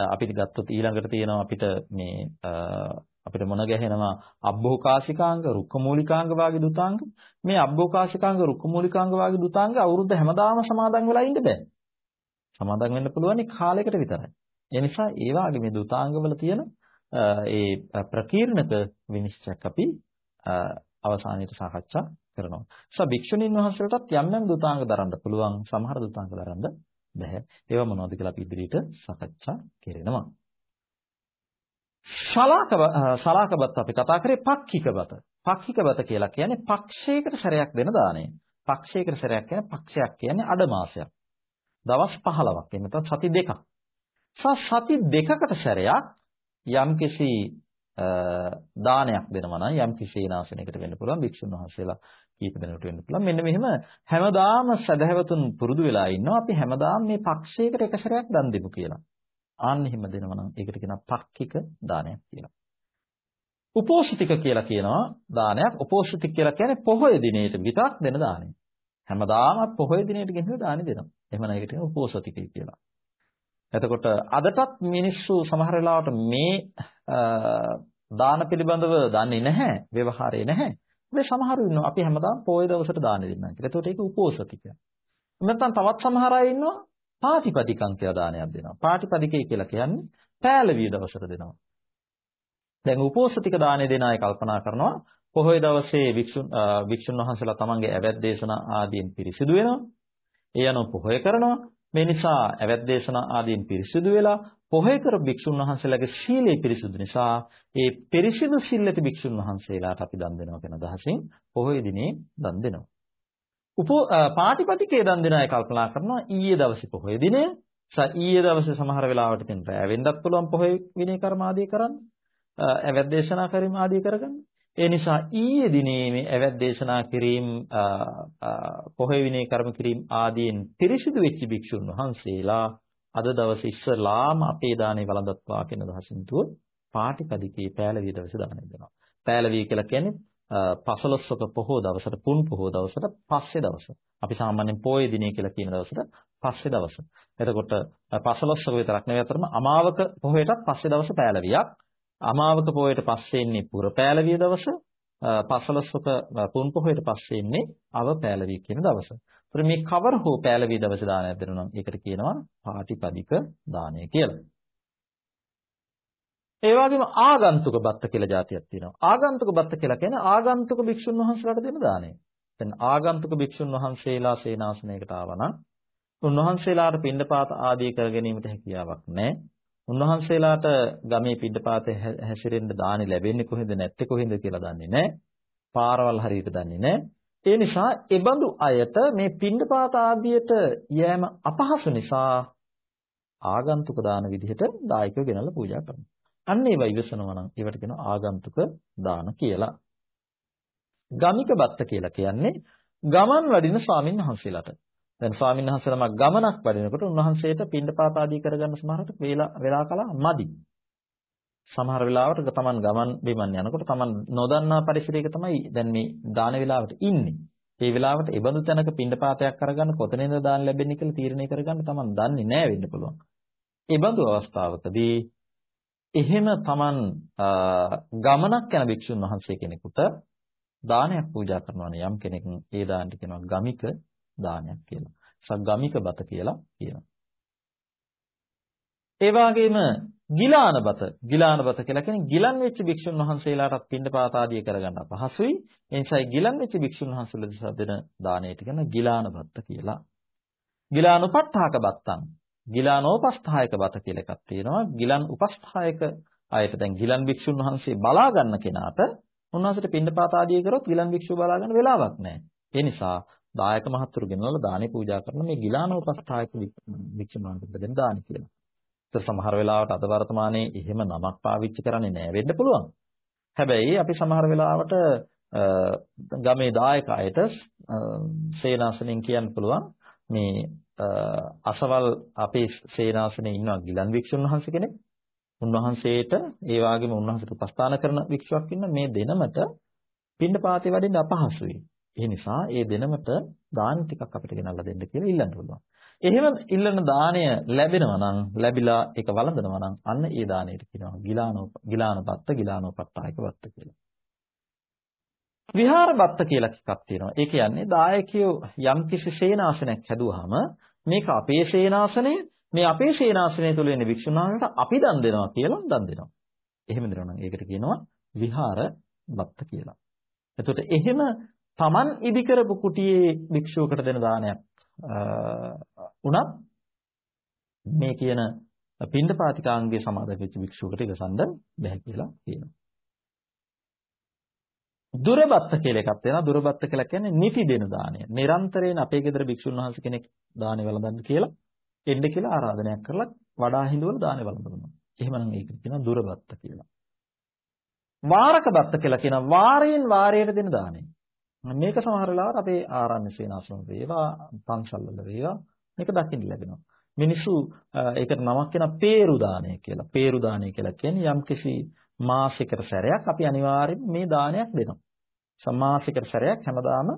අපිට ගත්තොත් ඊළඟට තියෙනවා අපිට මේ අපිට මොන ගැහෙනවා අබ්බෝකාශිකාංග රුක්කමූලිකාංග වාගේ දුතාංග මේ අබ්බෝකාශිකාංග රුක්කමූලිකාංග වාගේ දුතාංග අවුරුද්ද හැමදාම සමාදන් වෙලා ඉන්න බෑ සමාදන් වෙන්න පුළුවන් කාලයකට විතරයි ඒ නිසා ඒ වාගේ මේ දුතාංගවල තියෙන ඒ ප්‍රකීර්ණක විනිශ්චයක් අපි අවසානයේට සාකච්ඡා කරනවා. ඒසා භික්ෂුණීන් වහන්සේලටත් යම් යම් දුතාංග දරන්න පුළුවන් සමහර දුතාංග දරන්න බෑ. ඒවා මොනවද කියලා අපි ඉදිරියට සාකච්ඡා කරනවා. ශලාක ශලාකබත් අපි කතා කරේ පක්ඛිකබත. පක්ඛිකබත කියලා කියන්නේ පක්ෂයකට සැරයක් දෙන දාණය. පක්ෂයකට සැරයක් කියන්නේ පක්ෂයක් කියන්නේ අඩ මාසයක්. දවස් 15ක් එහෙම නැත්නම් සති දෙකක්. සති දෙකකට සැරයක් යම්කිසි දානයක් දෙනවා නම් යම්කිසි සේනාසනයකට වෙන්න පුළුවන් භික්ෂුන් වහන්සේලා කීප දෙනෙකුට වෙන්න පුළුවන් මෙන්න මෙහෙම හැමදාම සදහැවතුන් පුරුදු වෙලා ඉන්නවා අපි හැමදාම මේ පක්ෂයකට එක සැරයක් දන් දෙමු කියලා. ආන්න එහෙම දෙනවා නම් ඒකට කියනවා පක්ඛික දානයක් කියලා. උපෝෂිතික කියලා කියනවා දානයක්. උපෝෂිතික කියලා කියන්නේ පොහොය දිනේට විතරක් දෙන දානය. හැමදාම පොහොය දිනේට ගෙනහිලා දානි දෙනවා. එහෙම නම් ඒකට කියනවා උපෝෂිතිකයි කියලා. එතකොට අදටත් මිනිස්සු සමහර වෙලාවට මේ දාන පිළිබඳව දන්නේ නැහැ, ව්‍යවහාරේ නැහැ. මේ සමහරු ඉන්නවා අපි හැමදාම පොයේ දවසට දාන දෙන්නම් කියලා. එතකොට ඒක උපෝසතික. නැත්නම් තවත් සමහර අය ඉන්නවා පාටිපදිකම් කියලා දානයක් දෙනවා. පාටිපදිකේ කියලා කියන්නේ පෑලවිය දවසට දෙනවා. දැන් උපෝසතික දාණය දෙන අය කල්පනා කරනවා පොහොය දවසේ වික්ෂුන් වික්ෂුන් වහන්සේලා තමන්ගේ ඇවැත් දේශනා ආදීන් පිරිසිදු වෙනවා. ඒ අනුව පොහොය කරනවා. මේ නිසා ඇවැත් දේශනා ආදීන් පිරිසිදු වෙලා පොහොය කර භික්ෂුන් වහන්සේලාගේ සීලය පිරිසිදු නිසා ඒ පිරිසිදු සිල්ලති භික්ෂුන් වහන්සේලාට අපි දන් දෙනවා කියන අදහසින් පොහොය දිනේ දන් දෙනවා. උපෝ පාටිපතිකේ දන් දෙන අය කල්පනා කරනවා ඊයේ දවසේ පොහොය දිනේ ඊයේ දවසේ සමහර වෙලාවට තින් රැ වෙන්නත් පුළුවන් පොහොය විනය කර්ම ආදී කරන්න. ඇවැත් දේශනා කිරීම ආදී කරගන්න. ඒ නිසා ඊයේ දිනේ මේ ඇවැත් දේශනා කිරීම පොහොය විනය කර්ම කිරීම ආදීන් පිරිසිදු වෙච්ච භික්ෂුන් වහන්සේලා අද දවසේ ඉස්සලාම අපේ දානේ වළඳත්වා කියන දහසින් තුව පාටිපදිකේ පෑලවිය දවසේ දාන දෙනවා. පෑලවිය කියලා කියන්නේ පසළොස්වක පොහොව දවසට පුන් පොහොව දවසට පස්සේ දවස. අපි සාමාන්‍යයෙන් පොයේ දිනේ කියලා කියන දවසට පස්සේ දවස. එතකොට පසළොස්වක විතරක් නෙවෙයි අතරම අමාවක පොහොයටත් පස්සේ දවස පෑලවියක්. අමාවක පොහොයට පස්සේ ඉන්නේ පුර පෑලවිය දවස. පසළොස්වක පුන් පොහොයට පස්සේ ඉන්නේ අව පෑලවිය කියන දවස. ඒතර මේ කවර හෝ පෑලවිය දවස දානයක් දෙනවා නම් ඒකට කියනවා පාටිපදික දානය කියලා. ඒ වගේම ආගන්තුක බත්ත කියලා જાතියක් තියෙනවා. ආගන්තුක බත්ත කියලා කියන්නේ ආගන්තුක භික්ෂුන් වහන්සේලාට දෙන දාණය. දැන් ආගන්තුක භික්ෂුන් වහන්සේලා සේනාසනයකට ආවනම් උන්වහන්සේලාට පින්ඩපාත ආදී කර ගැනීමට හැකියාවක් නැහැ. උන්වහන්සේලාට ගමේ පින්ඩපාතේ හැසිරෙන්න දානි ලැබෙන්නේ කොහෙන්ද නැත්තේ කොහෙන්ද කියලා දන්නේ නැහැ. පාරවල් හරියට දන්නේ නැහැ. ඒ නිසා එබඳු අයට මේ පින්ඩපාත ආදියට යෑම අපහසු නිසා ආගන්තුක දාන විදිහට දායකයෝ ගෙනල්ලා පූජා කරනවා. අන්න ඒවා ඉවසනවා නම් ඒවට කියනවා ආගන්තුක දාන කියලා. ගමික බත්ත කියලා කියන්නේ ගමන් වඩින ස්වාමින් වහන්සේලාට. දැන් ස්වාමින් වහන්සේ නමක් ගමනක් වඩිනකොට උන්වහන්සේට පින්ඩපාත ආදී කරගන්න සමහරට වේලා වෙලා කලා මදි. සමහර වෙලාවට තමන් ගමන් බිමන් යනකොට තමන් නොදන්නා පරිසරයක තමයි දැන් මේ දාන වෙලාවට ඉන්නේ. ඒ වෙලාවට ඒ බඳු තැනක පින්ඩපාතයක් කරගන්න කොතනින්ද දාන ලැබෙන්නේ කියලා තීරණය කරගන්න තමන් දන්නේ නැහැ වෙන්න පුළුවන්. ඒ බඳු අවස්ථාවකදී එහෙම Taman ගමනක් යන භික්ෂුන් වහන්සේ කෙනෙකුට දානයක් පූජා කරනවා නම් යම් කෙනෙක් ඒ දානට කියනවා ගමික දානයක් කියලා. සග්ගමික බත කියලා කියනවා. ඒ වගේම ගිලාන බත ගිලාන බත කියලා කියන්නේ ගිලන් වෙච්ච භික්ෂුන් වහන්සේලාටත් පින්ඩපාත ආදිය කරගන්න අපහසුයි. ඒ නිසායි ගිලන් වෙච්ච භික්ෂුන් වහන්සේලා දිසා දෙන දාණයට කියන ගිලාන බත්ත කියලා. ගිලානුපට්ඨාක බත්තන් ගිලානෝපස්ථායක බත කියලා එකක් තියෙනවා. ගිලන් උපස්ථායක අයට දැන් ගිලන් භික්ෂුන් වහන්සේ බලා ගන්න කෙනාට උන්වහන්සේට පින්ඩපාත ආදිය කරොත් ගිලන් භික්ෂුව බලා ගන්න වෙලාවක් නැහැ. ඒ නිසා දායක මහත්තුරු ගෙනවල දානේ පූජා කරන මේ ගිලානෝපස්ථායක භික්ෂුන් වහන්සේට දෙන දාන කියලා. ඒත් සමහර වෙලාවට අද වර්තමානයේ එහෙම නමක් පාවිච්චි කරන්නේ නැහැ වෙන්න පුළුවන්. හැබැයි අපි සමහර වෙලාවට ගමේ දායක අයට සේනාසනෙන් කියන්න පුළුවන් මේ අසවල් අපේ සේනාසනේ ඉන්නවා ගිලන් වික්ෂුන් වහන්සේ කෙනෙක්. උන්වහන්සේට ඒ වගේම උන්වහන්සේට උපස්ථාන කරන වික්ෂුවක් ඉන්න මේ දෙනමට පින්න පාතේ වඩින්න අපහසුයි. ඒ නිසා ඒ දෙනමට දාන ටිකක් අපිට ගෙනල්ලා දෙන්න කියලා ඉල්ලන්න පුළුවන්. එහෙම ඉල්ලන දාණය ලැබෙනවා නම් ලැබිලා ඒක වළඳනවා නම් අන්න ඒ දාණයට කියනවා ගිලානෝ ගිලානපත්ත ගිලානෝපට්ඨායක වත්ත කියලා. විහාර බත්ත කියලා එකක් තියෙනවා. ඒ කියන්නේ දායකයෝ යම් කිසි සේනාසනයක් හැදුවාම මේක අපේ සේනාසනය මේ අපේ සේනාසනය තුල ඉන්න වික්ෂුන් වහන්සේට අපි දන් දෙනවා කියලා දන් දෙනවා. එහෙම දෙනවා නම් ඒකට කියනවා විහාර බත්ත කියලා. එතකොට එහෙම Taman ඉදි කරපු කුටියේ භික්ෂුවකට දෙන දානයක් උනත් මේ කියන පින්ඩපාතිකාංගයේ සමාදන් වෙච්ච භික්ෂුවකට ඉවසන්න බැහැ කියලා කියනවා. දුරබත්ත කියලා එකක් තියෙනවා. දුරබත්ත කියලා කියන්නේ නිති දෙන දාණය. නිරන්තරයෙන් අපේ ගෙදර භික්ෂුන් වහන්සේ කෙනෙක් දාණය වළඳන්න කියලා එන්න කියලා ආරාධනයක් කරලා වඩා හිඳවල දාණය වළඳනවා. එහෙමනම් ඒක කියනවා දුරබත්ත කියලා. වාරක බත්ත කියලා කියනවා වාරයෙන් වාරයට දෙන දාණය. මේක සමහර වෙලාවට අපේ ආරණ්‍ය සේනාසන වේවා පන්සල්වල වේවා මේක දකින්න ලැබෙනවා. මිනිස්සු ඒකට නමක් කියන peeru දාණය කියලා. peeru දාණය කියලා කියන්නේ යම්කිසි මාසිකට සැරයක් අපි අනිවාර්යෙන් මේ දානයක් දෙනවා. සමාසිකට සැරයක් හැමදාම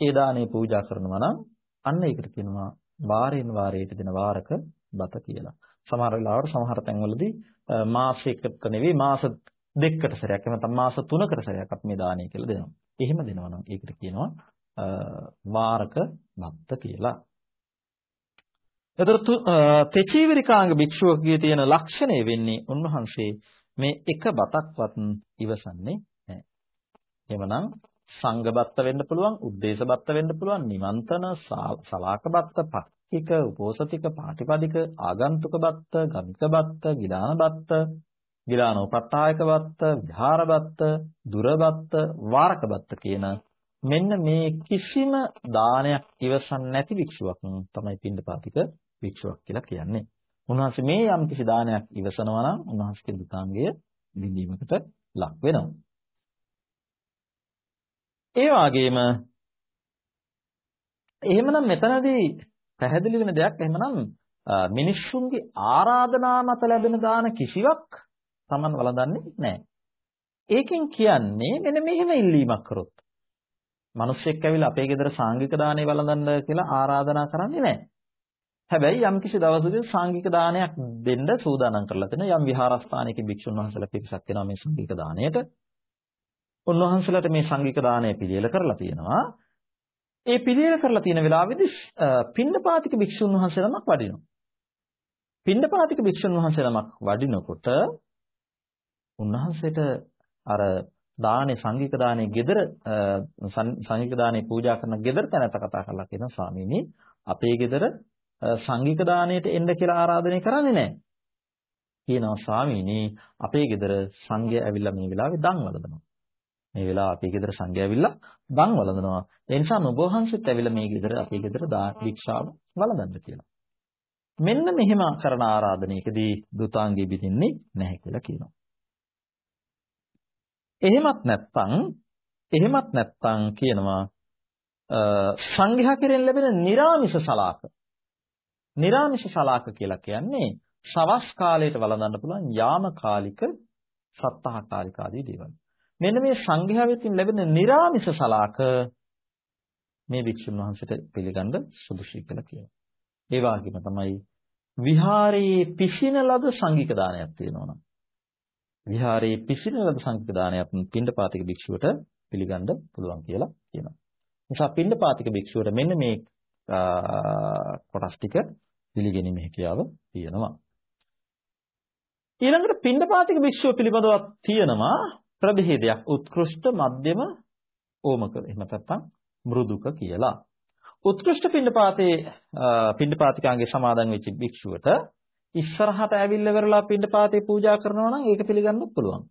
ඒ දානේ පූජා කරනවා නම් අන්න ඒකට කියනවා වාරයෙන් වාරයට දෙන වාරක බත කියලා. සමහර වෙලාවට සමහර තැන්වලදී මාසයකට නෙවෙයි මාස දෙකකට සැරයක් එහෙම නැත්නම් මාස තුනකට සැරයක් අපි මේ දානේ කියලා දෙනවා. එහෙම දෙනවා නම් ඒකට කියනවා වාරක බත්ත කියලා. එතකොට තෙචීවරිකාංග භික්ෂුවකගේ තියෙන ලක්ෂණය වෙන්නේ උන්වහන්සේ මේ එක බතක්වත් ඉවසන්නේ එහෙමනම් සංඝබත්ත වෙන්න පුළුවන්, උද්දේශබත්ත වෙන්න පුළුවන්, නිමන්තන, සලාකබත්ත, පක්ඛික, උපෝසතික, පාටිපදික, ආගන්තුක බත්ත, ගමික බත්ත, ගිලාන බත්ත, ගිලානෝපට්ඨායක බත්ත, විහාර බත්ත, දුර බත්ත, වාරක බත්ත කියන මෙන්න මේ කිසිම දානයක් ඉවසන් නැති භික්ෂුවක් තමයි පින්දපාතික භික්ෂුවක් කියලා කියන්නේ. උන්වහන්සේ මේ යම් කිසි දානයක් ඉවසනවා නම් උන්වහන්සේගේ දුතාංගය විඳීමකට ලක් වෙනවා. ඒ වගේම එහෙමනම් මෙතනදී පැහැදිලි වෙන දෙයක් එහෙමනම් මිනිස්සුන්ගේ ආරාධනා මත ලැබෙන දාන කිසිවක් Taman වළඳන්නේ නැහැ. ඒකෙන් කියන්නේ මෙන්න මෙහෙම ඉල්ලීමක් කරොත්. මිනිස්සෙක් ඇවිල්ලා අපේ ගෙදර සාංගික දානේ වළඳන්න කියලා ආරාධනා කරන්නේ නැහැ. හැබැයි යම් කිසි දවසක සාංගික දානයක් දෙන්න සූදානම් කරලා තියෙන යම් විහාරස්ථානයක භික්ෂුන් වහන්සේලා පිරිසක් වෙනවා මේ සාංගික දාණයට. උන්වහන්සේලාට මේ සංඝික දාණය පිළියෙල කරලා තියෙනවා. ඒ පිළියෙල කරලා තියෙන වෙලාවෙදී පින්නපාතික භික්ෂුන් වහන්සේ නමක් වඩිනවා. පින්නපාතික භික්ෂුන් වහන්සේ නමක් වඩිනකොට උන්වහන්සේට අර දානේ සංඝික දානේ gedara සංඝික දානේ පූජා කරන gedara තැනට කතා කරලා කියනවා ස්වාමීනි අපේ gedara සංඝික දාණයට එන්න කියලා ආරාධනය කරන්නේ නැහැ. කියනවා ස්වාමීනි අපේ gedara සංඝය ඇවිල්ලා මේ වෙලාවේ දන් වලදනවා. මේ වෙලාව අපේ ගෙදර සංඝයා ඇවිල්ලා දන් වළඳනවා. ඒ නිසා ඔබ වහන්සේත් ඇවිල්ලා මේ ගෙදර අපේ ගෙදර දීක්ෂාව වළඳන්න කියලා. මෙන්න මෙහෙම කරන ආරාධනයකදී දුතාංගේ බිඳින්නේ නැහැ කියලා කියනවා. එහෙමත් නැත්නම් එහෙමත් නැත්නම් කියනවා සංඝයා කෙරෙන් ලැබෙන निराமிස සලාක. निराமிස සලාක කියලා කියන්නේ සවස් කාලයට වළඳන්න පුළුවන් යාම කාලික සත්තහ කාලික ආදී දේවල්. මෙන්න මේ සංඝයා වෙතින් ලැබෙන निराமிස සලාක මේ වික්ෂුන් වහන්සේට පිළිගන්න සුදුසුයි කියලා කියනවා. ඒ වගේම තමයි විහාරයේ පිසින ලද සංඝික දානයක් තියෙනවා නම් විහාරයේ පිසින ලද සංඝික දානයක් පින්ඩපාතික භික්ෂුවට පිළිගන්න පුළුවන් කියලා කියනවා. නිසා පින්ඩපාතික භික්ෂුවට මෙන්න මේ කොටස් ටික පිළිගැනීමේ හැකියාව තියෙනවා. ඊළඟට පින්ඩපාතික භික්ෂුව පිළිබඳව තියෙනවා ප්‍රභේදයක් උත්කෘෂ්ඨ මධ්‍යම ඕමක එහෙම නැත්නම් මෘදුක කියලා. උත්කෘෂ්ඨ පින්ඩපාතේ පින්ඩපාතිකාංගේ සමාදන් වෙච්ච භික්ෂුවට ඉස්සරහට ඇවිල්ලා කරලා පින්ඩපාතේ පූජා කරනවා නම් ඒක පිළිගන්නත් පුළුවන්.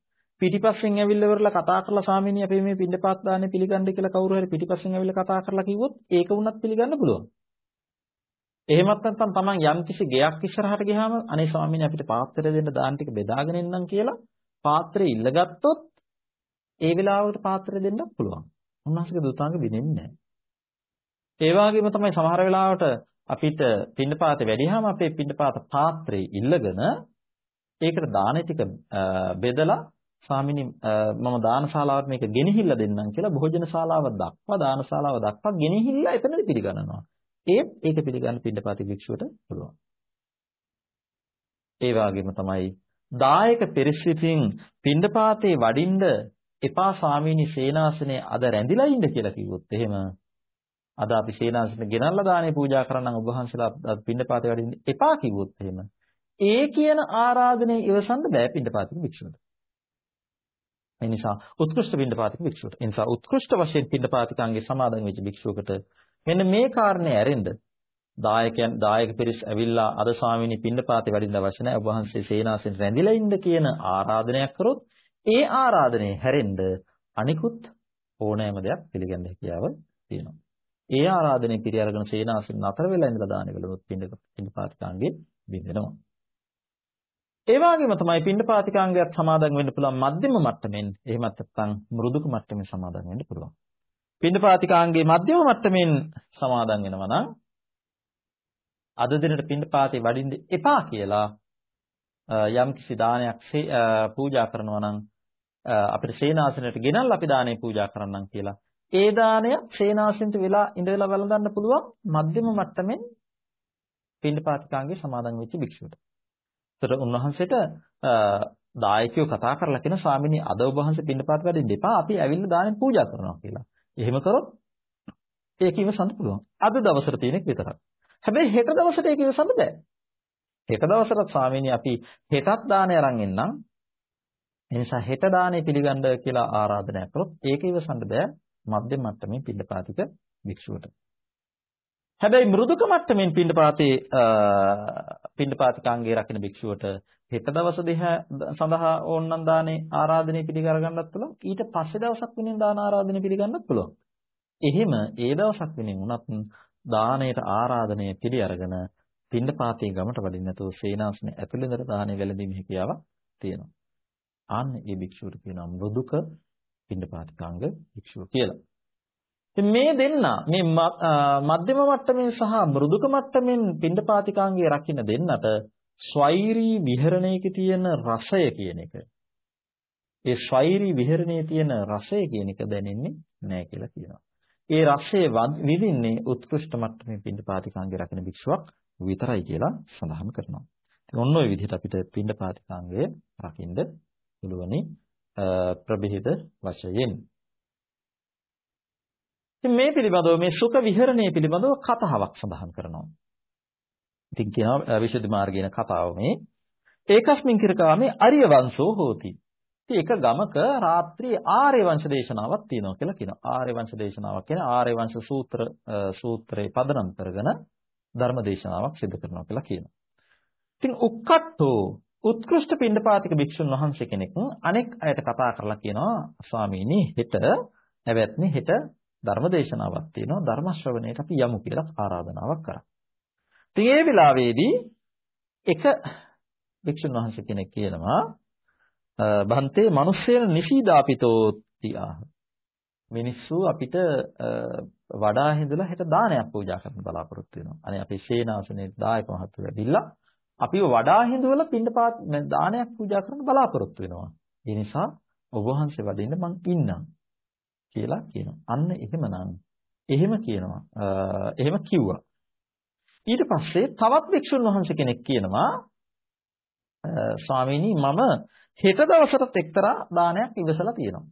පිටිපස්සෙන් ඇවිල්ලා කරලා කතා කරලා ස්වාමීනි අපි මේ පින්ඩපාත දාන්නේ පිළිගන්න කියලා කවුරු හරි පිටිපස්සෙන් ඇවිල්ලා කතා කරලා කිව්වොත් ඒක වුණත් පිළිගන්න පුළුවන්. එහෙමත් නැත්නම් Taman යම්කිසි ගෙයක් ඉස්සරහට ගියාම අනේ ස්වාමීනි අපිට පාත්‍රය දෙන්න දාන ටික බෙදාගෙන එන්නම් කියලා පාත්‍රය ඉල්ලගත්තොත් ඒ වෙලාවට පාත්‍රය දෙන්නත් පුළුවන්. උන්වහන්සේගේ දුතාංග බිනෙන්නේ නැහැ. ඒ වගේම තමයි සමහර වෙලාවට අපිට පින්නපාත වැඩිහම අපේ පින්නපාත පාත්‍රය ඉල්ලගෙන ඒකට දානේ ටික බෙදලා ස්වාමිනී මම දානශාලාවට මේක ගෙනහිල්ලා දෙන්නම් කියලා භෝජන ශාලාව දක්වා දානශාලාව දක්වා ගෙනහිල්ලා එතනදි පිළිගන්නවා. ඒත් ඒක පිළිගන්න පින්නපාති භික්ෂුවට පුළුවන්. ඒ වගේම තමයි දායක පරිස්ථිතින් පින්නපාතේ වඩින්න එපා ස්වාමීනි සේනාසනේ අද රැඳිලා ඉන්න කියලා කිව්වොත් එහෙම අද අපි සේනාසනේ ගෙනල්ලා දානේ පූජා කරන්නම් ඔබ වහන්සේලා පින්නපාතේ වඩින්න එපා කිව්වොත් එහෙම ඒ කියන ආරාධනය ඉවසන්න බෑ පින්නපාතික භික්ෂුවට. ඒ නිසා උත්කෘෂ්ඨ පින්නපාතික භික්ෂුවට. ඒ නිසා උත්කෘෂ්ඨ වශයෙන් පින්නපාතිකාංගේ සමාදන් වෙච්ච භික්ෂුවකට මෙන්න මේ කාරණේ ඇරෙන්න දායකයන් දායක පිරිස් ඇවිල්ලා අද ස්වාමීනි පින්නපාතේ වඩින්න අවශ්‍ය නැහැ. ඔබ වහන්සේ සේනාසෙන් රැඳිලා ඉන්න කියන ආරාධනයක් කරොත් ඒ ආරාධනය හැරෙන්න අනිකුත් ඕනෑම දෙයක් පිළිගන්න හැකියාව තියෙනවා. ඒ ආරාධනය පිළි අරගෙන සේනාසන නතර වෙලා ඉඳලා දාන වෙලොත් පින්ඩ පින්ඩපාතිකාංගේ බින්දෙනවා. ඒ වගේම තමයි පින්ඩපාතිකාංගයත් සමාදන් වෙන්න පුළුවන් මධ්‍යම මට්ටමින් එහෙමත් නැත්නම් මෘදුක මට්ටමින් සමාදන් වෙන්න පුළුවන්. පින්ඩපාතිකාංගේ මධ්‍යම මට්ටමින් සමාදන් වෙනවා නම් අද දිනට පින්ඩපාතේ වඩින්න එපා කියලා යම් කිසි දානයක් පූජා කරනවා නම් අපිට සේනාසනයට ගෙනල්ලා අපි දානේ පූජා කරන්නම් කියලා. ඒ දාණය සේනාසනට වෙලා ඉඳලා වළඳන්න පුළුවන් මධ්‍යම මට්ටමින් පින්ඩපාතිකාංගේ සමාදන් වෙච්ච භික්ෂුවට. ඒතර උන්වහන්සේට දායකයෝ කතා කරලා කියන ස්වාමීනි අද ඔබ වහන්සේ පින්ඩපාත වැඩින්න එපා අපි ඇවිල්ලා දානේ පූජා කරනවා කියලා. එහෙම කරොත් ඒක ඉවසන්න පුළුවන්. අද දවසට තියෙනෙක් විතරක්. හැබැයි හෙට දවසට ඒක ඉවසන්න බෑ. හෙට දවසට ස්වාමීනි අපි හෙටත් දාණය අරන් එන්නම්. ඒ නිසා හෙට දාණය පිළිගන්න කියලා ආරාධනය කළොත් ඒක ඉවසන්න බෑ මධ්‍යම මට්ටමේ පින්ඩපාතික භික්ෂුවට. හැබැයි මෘදුක මට්ටමින් පින්ඩපාතේ පින්ඩපාතිකාංගේ රකින්න භික්ෂුවට හෙට දවස දෙහ සඳහා ඕනනම් දානේ ආරාධනෙ පිළිගර ගන්නත් පුළුවන්. ඊට පස්සේ දවසක් වෙනින් දාන ආරාධනෙ පිළිගන්නත් පුළුවන්. එහෙම ඒ දවසක් වෙනින් උනත් දාණයට ආරාධනය පිළි අරගෙන පින්ඩපාතේ ගමට වඩින්න නැතුව සේනාසනේ ඇතුළේ ඉඳලා දාහනේ වැළඳීමේ හැකියාවක් තියෙනවා. ආන්න ඒ භික්ෂුවට කියනවා මෘදුක පින්ඩපාතිකාංග භික්ෂුව කියලා. ඉතින් මේ දෙන්න මේ මධ්‍යම මට්ටමින් සහ මෘදුක මට්ටමින් පින්ඩපාතිකාංගයේ රකින්න දෙන්නට ස්වෛරී විහරණයක තියෙන රසය කියන එක ඒ ස්වෛරී විහරණයේ තියෙන රසය කියන එක දැනෙන්නේ නැහැ කියලා කියනවා. ඒ රසය විඳින්නේ උත්කෘෂ්ඨ මට්ටමේ පින්ඩපාතිකාංගයේ රකින්න භික්ෂුවක් විතරයි කියලා සඳහන් කරනවා. ඉතින් ඔන්න ඔය විදිහට අපිට පින්ඩපාතිකාංගය රකින්න පුළුවනි ප්‍රභේද වශයෙන්. ඉතින් මේ පිළිබඳව මේ සුඛ විහරණය පිළිබඳව කතාවක් සඳහන් කරනවා. ඉතින් කියනවා විශේෂ මාර්ගයන කතාව මේ ඒකස්මින් කිරකාමේ අරිය වංශෝ හෝති. ඉතින් එක ගමක රාත්‍රී ආර්ය වංශ දේශනාවක් තියෙනවා කියලා කියනවා. ආර්ය වංශ දේශනාවක් කියන්නේ ආර්ය වංශ සූත්‍ර සූත්‍රේ පදනම් කරගෙන ධර්ම දේශනාවක් සිදු කරනවා කියලා කියනවා. ඉතින් උක්කට්ටෝ උත්කෘෂ්ඨ පින්ඩපාතික භික්ෂුන් වහන්සේ කෙනෙක් අනෙක් අයට කතා කරලා කියනවා ස්වාමීනි හෙට නැවැත්නි හෙට ධර්ම දේශනාවක් තියෙනවා ධර්ම ශ්‍රවණයට අපි යමු කියලා ආරාධනාවක් කරා. ඉතින් ඒ වෙලාවේදී එක භික්ෂුන් වහන්සේ කෙනෙක් කියනවා බන්තේ මිනිස්සෙන නිසීදාපිතෝ තියා මිනිස්සු අපිට වඩා හිඳලා හෙට දානයක් පූජා කරන්න බලාපොරොත්තු වෙනවා. අනේ අපේ ශේනාසනේ දායක මහත්තුරු ඇවිල්ලා අපිව වඩා හිඳවල පින්නපාත දානයක් පූජා කරන්න බලාපොරොත්තු වෙනවා. ඒ නිසා ඔබ වහන්සේ වඩින්න මං ඉන්නම් කියලා කියනවා. අන්න එහෙමනම් එහෙම කියනවා. එහෙම කිව්වා. ඊට පස්සේ තවත් භික්ෂුන් වහන්සේ කෙනෙක් කියනවා ස්වාමීනි මම හෙට දවසට එක්තරා දානයක් ඉවසලා තියෙනවා.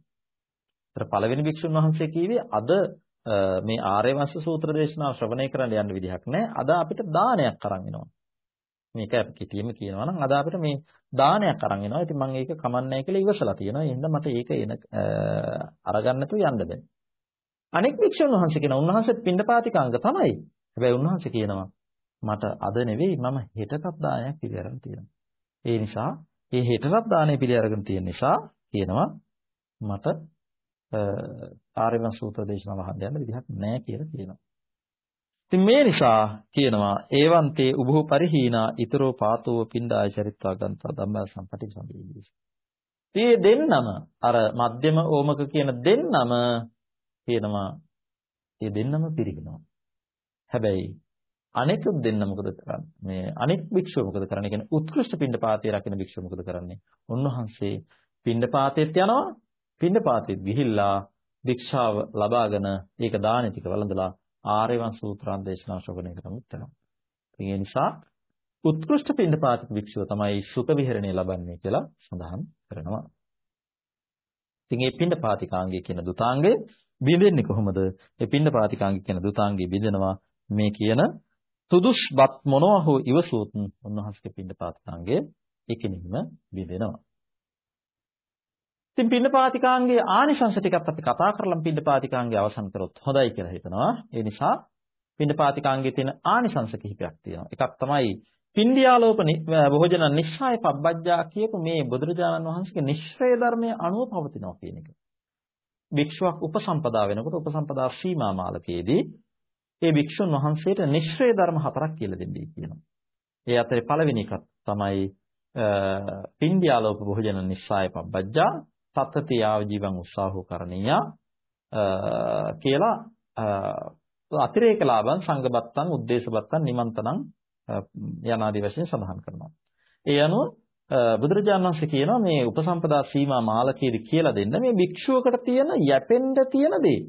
ඒතර පළවෙනි භික්ෂුන් වහන්සේ කිව්වේ අද මේ ආර්ය වංශ සූත්‍ර දේශනාව ශ්‍රවණය කරන්න යන්න විදිහක් නැහැ. අද අපිට දානයක් අරන් එනවා. මේක කෙටියෙන්ම කියනවා නම් අද අපිට මේ දානයක් අරන් එනවා. ඉතින් මම ඒක කමන්නේ කියලා ඉවසලා තියෙනවා. එහෙනම් මට ඒක එන අරගන්න තු යන්න බෑ. අනෙක් වික්ෂුන් වහන්සේ කියන උන්වහන්සේත් පින්ඩපාතිකාංග තමයි. හැබැයි උන්වහන්සේ කියනවා මට අද නෙවෙයි මම හෙටටත් දානයක් පිළිඅරන් තියෙනවා. ඒ නිසා මේ හෙටටත් දානය පිළිඅරගෙන තියෙන නිසා කියනවා මට ආර්යවංශ සූත්‍ර දේශනාව අහන්න යන්න විදිහක් නැහැ කියලා කියනවා. ඉතින් මේ නිසා කියනවා ඒවන්තේ උභෝ පරිහීනා ඊතරෝ පාතෝ පින්ඩාය චරිත්වා ගන්තා ධම්ම සම්පටි සම්බීජ. මේ දෙන්නම අර මධ්‍යම ඕමක කියන දෙන්නම කියනවා මේ දෙන්නම පිරිනනවා. හැබැයි අනෙක් දෙන්න මොකද කරන්නේ? මේ අනෙක් භික්ෂුව මොකද කරන්නේ? කියන්නේ උත්කෘෂ්ඨ පින්ඩපාතය රකින්න භික්ෂුව මොකද කරන්නේ? උන්වහන්සේ පින්ඩපාතෙත් යනවා. පින්ඩපාතෙත් ගිහිල්ලා භික්ෂාව ලබාගෙන ඒක දානෙ ටික වළඳලා ආර්යවං සූත්‍රාන් දේශනා ශ්‍රවණය කරමුත් වෙනවා. ඒ නිසා උත්කෘෂ්ඨ පින්ඩපාතික භික්ෂුව තමයි සුඛ විහරණය ලබන්නේ කියලා සඳහන් කරනවා. ඉතින් මේ පින්ඩපාතිකාංගය කියන දුතාංගය බිඳෙන්නේ කොහොමද? මේ පින්ඩපාතිකාංගය කියන දුතාංගය බිඳෙනවා මේ කියන තුදුස්බත් මොනවා හෝ ඉවසුවොත් උන්වහන්සේගේ පින්ඩපාතිකාංගය එකිනෙකම බිඳෙනවා. ඉතින් පින්නපාතිකාංගයේ ආනිසංස ටිකත් අපි කතා කරලා පින්නපාතිකාංගය අවසන් කරොත් හොඳයි කියලා හිතනවා. ඒ නිසා පින්නපාතිකාංගයේ තියෙන ආනිසංස කිහිපයක් තියෙනවා. එකක් තමයි පින්ඩියාලෝප භෝජන නිස්සාය පබ්බජ්ජා කියපු මේ බුදුරජාණන් වහන්සේගේ නිශ්‍රය ධර්මයේ අනුව පවතිනවා කියන එක. භික්ෂුවක් උපසම්පදා වෙනකොට උපසම්පදා සීමා මාලකයේදී ඒ භික්ෂුන් වහන්සේට නිශ්‍රය ධර්ම හතරක් කියලා දෙන්නේ කියනවා. ඒ අතරේ පළවෙනි එකක් තමයි පින්ඩියාලෝප භෝජන නිස්සාය පබ්බජ්ජා තත්තති යාව ජීවං උත්සාහෝ කරණීය කියලා අතිරේක ලාභං සංගබත්තං උද්දේශබත්තං නිමන්තනං යනාදී වශයෙන් සඳහන් කරනවා. ඒ අනුව බුදුරජාණන් වහන්සේ කියනවා මේ උපසම්පදා සීමා මාලකයේදී කියලා දෙන්න මේ භික්ෂුවකට තියෙන යැපෙන්න තියෙන දේ.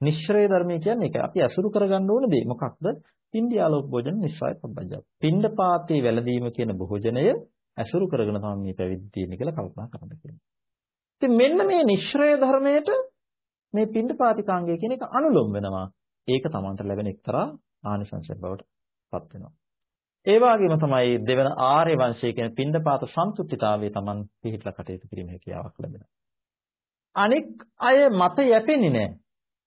නිශ්‍රය ධර්මය කියන්නේ ඒක. අපි අසුරු කරගන්න ඕන දේ මොකක්ද? පින්ඩියාලෝක භෝජන නිස්සාය පබ්බජ්ජා. පින්ඩපාතේ වැළඳීම කියන භෝජනය අසුරු කරගෙන තමයි මේ පැවිදි තියෙන්නේ කියලා කල්පනා කරන්න කියනවා. ඉතින් මෙන්න මේ නිශ්‍රය ධර්මයට මේ පින්ඩපාතිකාංගය කියන එක අනුලොම් වෙනවා. ඒක තමන්ට ලැබෙන එක්තරා ආනිසංසයක් බවට පත් වෙනවා. ඒ වගේම තමයි දෙවන ආර්ය වංශයේ කියන පින්ඩපාත සම්තුෂ්ඨිතාවයේ තමන් පිළිහිట్లా කටයුතු කිරීමේ හැකියාවක් ලැබෙනවා. අනෙක් අය මත යැපෙන්නේ නැහැ.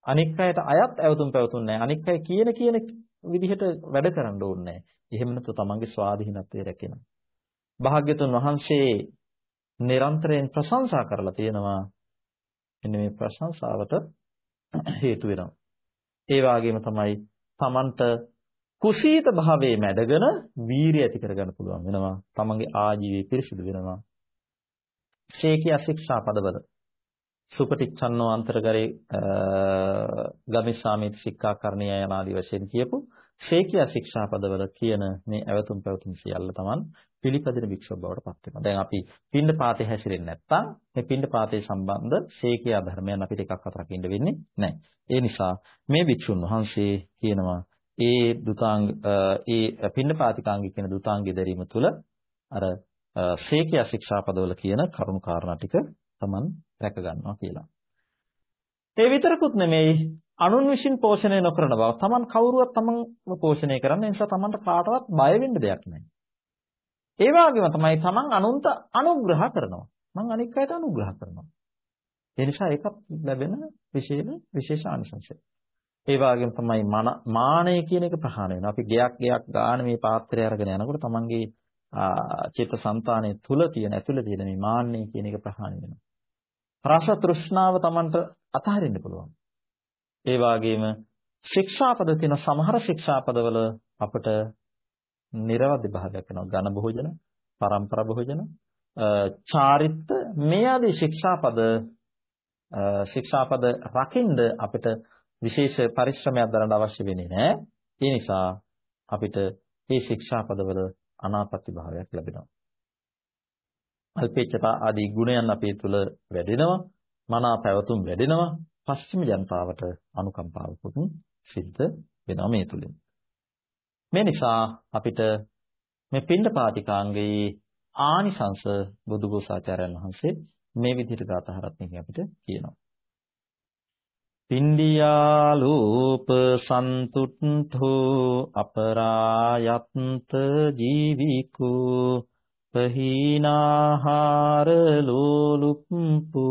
අනික් අයට අයත් ඇවතුම් පැවතුම් නැහැ. අනික් අය කියන කියන විදිහට වැඩ කරන්න ඕනේ නැහැ. එහෙම නැත්නම් තමන්ගේ ස්වාධීනත්වය රැකෙනවා. භාග්‍යතුන් වහන්සේ නිරන්තරයෙන් ප්‍රශංසා කරලා තියෙනවා. මෙන්න මේ ප්‍රශංසාවට හේතු වෙනවා. ඒ වගේම තමයි තමන්ට කුසීත භාවයේ මැඩගෙන වීරිය ඇති කරගන්න පුළුවන් වෙනවා. තමන්ගේ ආජීවය පිරිසිදු වෙනවා. ශේකිය ශික්ෂා පදවල සුපටිච්ඡන්නෝ අන්තර්ගරේ ගමිස්සාමිත සික්ඛාකරණීය යන ආදී වශයෙන් කියපු ශේකිය ශික්ෂා පදවල කියන මේ ඇවතුම් පැවතුම් සියල්ල තමන් පිළිපදින වික්ෂෝභ බවට පත් වෙනවා. දැන් අපි පින්ඩ පාතේ හැසිරෙන්නේ නැත්නම් මේ පින්ඩ පාතේ සම්බන්ධ ශේකිය ධර්මයන් අපිට එකක් අතරක් ඉන්න වෙන්නේ නැහැ. ඒ නිසා මේ වික්ෂුන් වහන්සේ කියනවා ඒ දුතාංග ඒ පින්නපාතිකාංගික කියන දුතාංගය දැරීම තුළ අර ශේකිය ශික්ෂා පදවල කියන කරුණු කාරණා ටික Taman රැක ගන්නවා කියලා. ඒ විතරකුත් නෙමෙයි අනුන් විසින් පෝෂණය නොකරන බව. Taman කවුරුවත් Tamanව පෝෂණය කරන්න නිසා Tamanට කාටවත් බය වෙන්න දෙයක් නැහැ. ඒ වගේම තමයි Taman අනුන්ට අනුග්‍රහ කරනවා. මං අනික් අයට අනුග්‍රහ කරනවා. ඒ නිසා ඒකත් ලැබෙන විශේෂ විශේෂ ආනිසංශය. ඒ වගේම තමයි මානය කියන එක ප්‍රහාණය වෙනවා. අපි ගයක් ගයක් ගාන මේ පාත්‍රය අරගෙන යනකොට තමන්ගේ චිත්ත સંතානය තුල තියෙන ඇතුළේ තියෙන මේ මාන්නය කියන එක ප්‍රහාණය වෙනවා. රස තෘෂ්ණාව තමන්ට අතහරින්න පුළුවන්. ඒ වගේම ශික්ෂාපද තියෙන සමහර ශික්ෂාපදවල අපට නිර්වද්‍ය භාවයක් වෙනවා. ඝන භෝජන, පරම්පරා භෝජන, චාරිත්ත මේ ආදී ශික්ෂාපද ශික්ෂාපද රකින්ද අපිට විශේෂ පරිශ්‍රමයක් දරන්න අවශ්‍ය වෙන්නේ නැහැ. ඒ නිසා අපිට මේ ශික්ෂාපදවල අනාපත්‍ය භාවයක් ලැබෙනවා. අල්පේච්ඡතා ආදී ගුණයන් අපේ තුල වැඩෙනවා. මනා පැවතුම් වැඩෙනවා. පස්චිම ජනතාවට අනුකම්පාවකුත් සිද්ධ වෙනවා මේ තුලින්. මේ නිසා අපිට මේ පින්ඩ පාතිකාංගයේ ආනිසංස බුදුගෝසාචාර්යයන් වහන්සේ මේ විදිහට ගාථහරත්නකින් අපිට කියනවා. පින්ඩියාලූප සන්තුට්ඨෝ අපරායත්ත ජීවිකෝ පහීනාහාර ලෝලුප්පු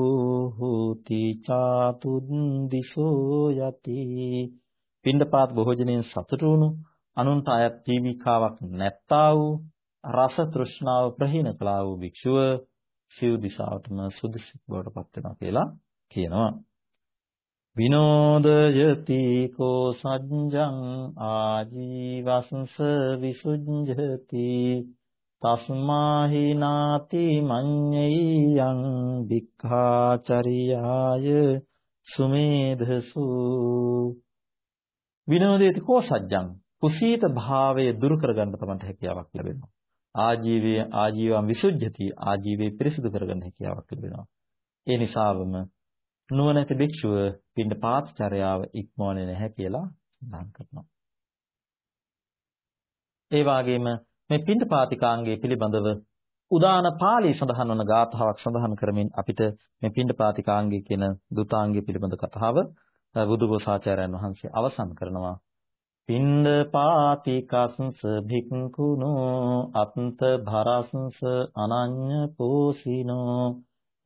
හෝති චාතුද්දිසෝ යති පින්ඩපාත භෝජනයෙන් සතුටු වුණු අනුන්ට අයත් ජීවිකාවක් නැත්තා වූ රස තෘෂ්ණාව ප්‍රහීන කළා වූ භික්ෂුව සිව් දිසාවටම සුදුසු බවට පත් වෙනවා කියලා කියනවා. විනෝදයති කෝ සජ්ජං ආජීවස්ස විසුඤ්ජති තස්මාහි නාති මඤ්ඤයං වික්ඛාචරියාය සුමේධසු. විනෝදයති කෝ සජ්ජං කුසීත භාවය දුරු කරගන්න තමයි හැකියාවක් ලැබෙනවා ආජීවයේ ආජීවම් විසුද්ධති ආජීවයේ පිරිසිදු කරගන්න හැකියාවක් ලැබෙනවා ඒ නිසාවම නුවණැති භික්ෂුව පින්න පාත්චර්යාව ඉක්මවන්නේ නැහැ කියලා සඳහන් කරනවා. ඒ වගේම මේ පින්න පාතිකාංගයේ පිළිබඳව උදාන පාළි සඳහන් වන ගාථාවක් සඳහන් කරමින් අපිට මේ පින්න පාතිකාංගයේ කියන දුතාංගය පිළිබඳ කතාව බුදුගෝසාචාර්යයන් වහන්සේ අවසන් කරනවා. පින්ඩ පාතිකස්ස භික්ඛුනෝ අත්ත භරස්ස අනඤ්ඤ පෝසිනෝ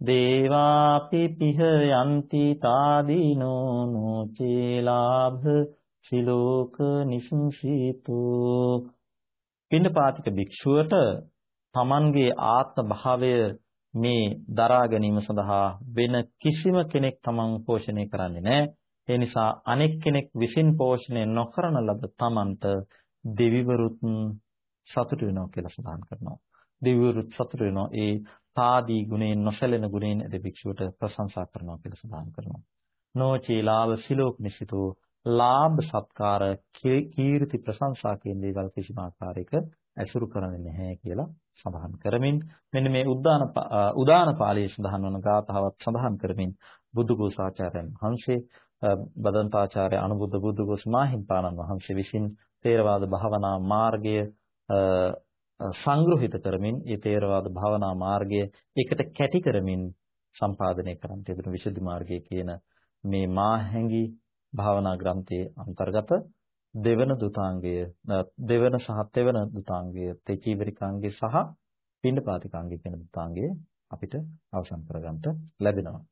දේවාපි පිහ යන්ති තාදීනෝ නොචේලාභ සිලෝක නිසංසීතෝ පින්නපාතික භික්ෂුවට තමන්ගේ ආත්ම භාවය මේ දරා ගැනීම සඳහා වෙන කිසිම කෙනෙක් තමන් පෝෂණය කරන්නේ නැහැ. ඒ නිසා අනෙක් කෙනෙක් විසින් පෝෂණය නොකරන ලද තමන්ට දෙවිවරුත් සතුටු වෙනවා කියලා සඳහන් කරනවා. දෙවිවරුත් සතුටු වෙනවා. ඒ තාදී ගුණයෙන් නොසැලෙන ගුණයෙන් ඇති භික්ෂුවට ප්‍රශංසා කරනවා කියලා සඳහන් කරනවා. නොචේ ලාභ සිලෝක නිසිතෝ ලාභ සත්කාර කීර්ති ප්‍රශංසා කියන දේවල් කිසිම ආකාරයක ඇසුරු කරන්නේ නැහැ කියලා සඳහන් කරමින් මෙන්න මේ උදාන උදාන පාළියේ සඳහන් වන ගාථාවත් සඳහන් කරමින් බුදුගෝසාචාර්යයන් වහන්සේ බදන්තාචාර්ය අනුබුද්ධ බුදුගෝස මාහිම්පාණන් වහන්සේ විසින් තේරවාද භාවනා මාර්ගය සංග්‍රහිත කරමින් ඒ තේරවාද භාවනා මාර්ගය එකට කැටි කරමින් සම්පාදනය කරන්න තිබෙන විසුද්ධි මාර්ගය කියන මේ මාහැඟි භාවනා ග්‍රන්ථයේ අන්තර්ගත දෙවන දුතාංගය දෙවන සහ තෙවන දුතාංගය තේචීවරිකාංගය සහ පින්නපාතිකාංගය කියන දුතාංගය අපිට අවසන් කරගන්න ලැබෙනවා.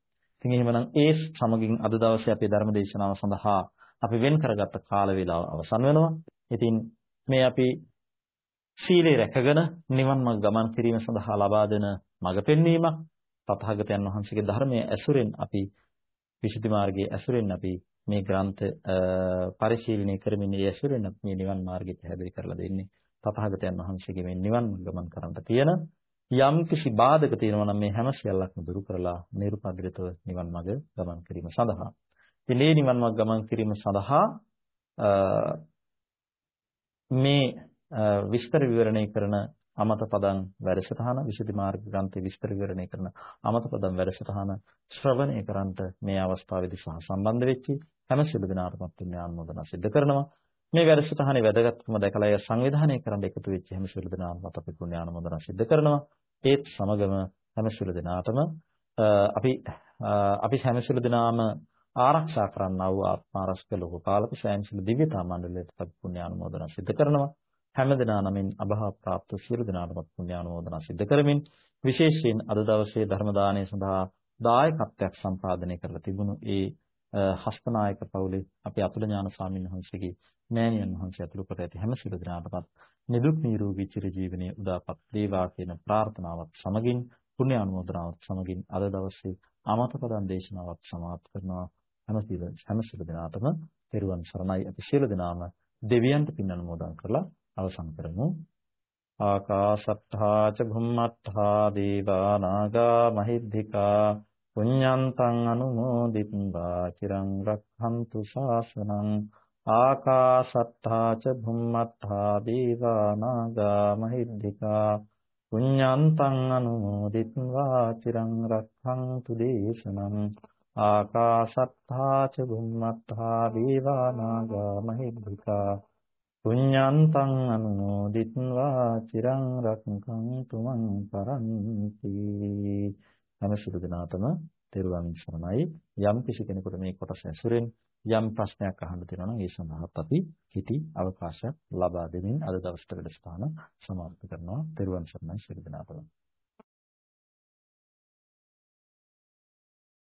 ඉතින් එහෙමනම් ඒ සමගින් අද දවසේ අපේ ධර්ම දේශනාව සඳහා අපි වෙන් කරගත්ත කාල වේලාව අවසන් වෙනවා. ඉතින් මේ අපි සීලය රැකගෙන නිවන් මඟ ගමන් කිරීම සඳහා ලබා දෙන මඟ පෙන්වීමක් තථාගතයන් වහන්සේගේ ධර්මයේ ඇසුරෙන් අපි විසුද්ධි මාර්ගයේ ඇසුරෙන් අපි මේ ග්‍රන්ථ පරිශීලනය කරමින් ඒ ඇසුරෙන් මේ නිවන් මාර්ගය පැහැදිලි කරලා දෙන්නේ තථාගතයන් වහන්සේගේ මේ නිවන් ගමන් කරන්නට තියෙන යම් කිසි බාධක තියෙනවා නම් මේ හැම සියල්ලක්ම දුරු කරලා නිර්පද්‍රිතව නිවන් මඟ ගමන් කිරීම සඳහා. ඉතින් මේ නිවන් මඟ ගමන් කිරීම සඳහා මේ විස්තර විවරණය කරන අමත පදං වැඩසටහන විසුද්ධි මාර්ග ග්‍රන්ථයේ විස්තර විවරණය කරන අමත පදං වැඩසටහන ශ්‍රවණය කරන්ට මේ අවස්ථාවේදී සහ සම්බන්ධ වෙච්චි හැම සිළු දිනාටම පුණ්‍ය ආනුමෝදනා සිද්ධ කරනවා. මේ වැඩසටහනේ වැදගත්කම දැකලා එය සංවිධානය කරන්න එකතු වෙච්ච හැම සිළු දිනාටම අපි පුණ්‍ය ආනුමෝදනා සිද්ධ කරනවා. ඒත් සමගම හැම සුළු දිනාටම අපි අපි හැම සුළු දිනාම ආරක්ෂා කරන්නා වූ ආත්මාරස්ක ලෝකපාලක සයන්සිල දිව්‍යතා මණ්ඩලයට අපි පුණ්‍ය ආනුමෝදනා සිදු කරනවා. හැම දිනා නමින් අභා ප්‍රාප්ත සියලු දිනාටම පුණ්‍ය ආනුමෝදනා සිදු කරමින් විශේෂයෙන් අද දවසේ ධර්ම දාණය සඳහා දායකත්වයක් සම්පාදනය කරලා තිබුණු ඒ හස්තනායක පවුලේ අපේ අතුල ඥාන ස්වාමීන් වහන්සේගේ මෑණියන් වහන්සේ අතුළු කොට ඇති හැම සිළු දිනාටමත් නිදුක් නිරෝගී චිර ජීවනයේ උදාපත් වේවා කියන ප්‍රාර්ථනාවත් සමගින් පුණ්‍ය අනුමෝදනාවත් සමගින් අද දවසේ අමතපදන් දේශනාවක් සමාප්ත කරනවා. හැම සියලු හැම සියලු දෙනාටම පෙරුවන් සරණයි. අපි සියලු දෙනාම දෙවියන්ට පින් අනුමෝදන් කරලා අවසන් කරමු. ආකාශත්තා ච භුම්මත්තා දීවා නාග මහිද්దికා පුඤ්ඤන්තං අනුමෝදිත්වා. චිරං රක්ඛන්තු ශාසනං ආකාසත්තා ච භුම්මත්තා දීවානාගා මහිද්దికා පුඤ්ඤන්තං අනුමෝදිත්වා චිරං රක්ඛන්තු දේශනම් ආකාසත්තා ච භුම්මත්තා දීවානාගා මහිද්దికා පුඤ්ඤන්තං අනුමෝදිත්වා චිරං රක්ඛන්තු මං පරන්ති හැම සුදනාතම තෙරුවන් සරණයි යම් කිසි කෙනෙකුට මේ කොටස ඇසුරෙන් යම් ප්‍රශ්නයක් අහන්න තියෙනවා නම් ඒ සඳහාත් අපි කිටි අවකාශයක් ලබා දෙමින් අද දවසට වැඩසටහන සමාප්ත කරනවා. තෙරුවන් සරණයි. සිළු දෙනාටම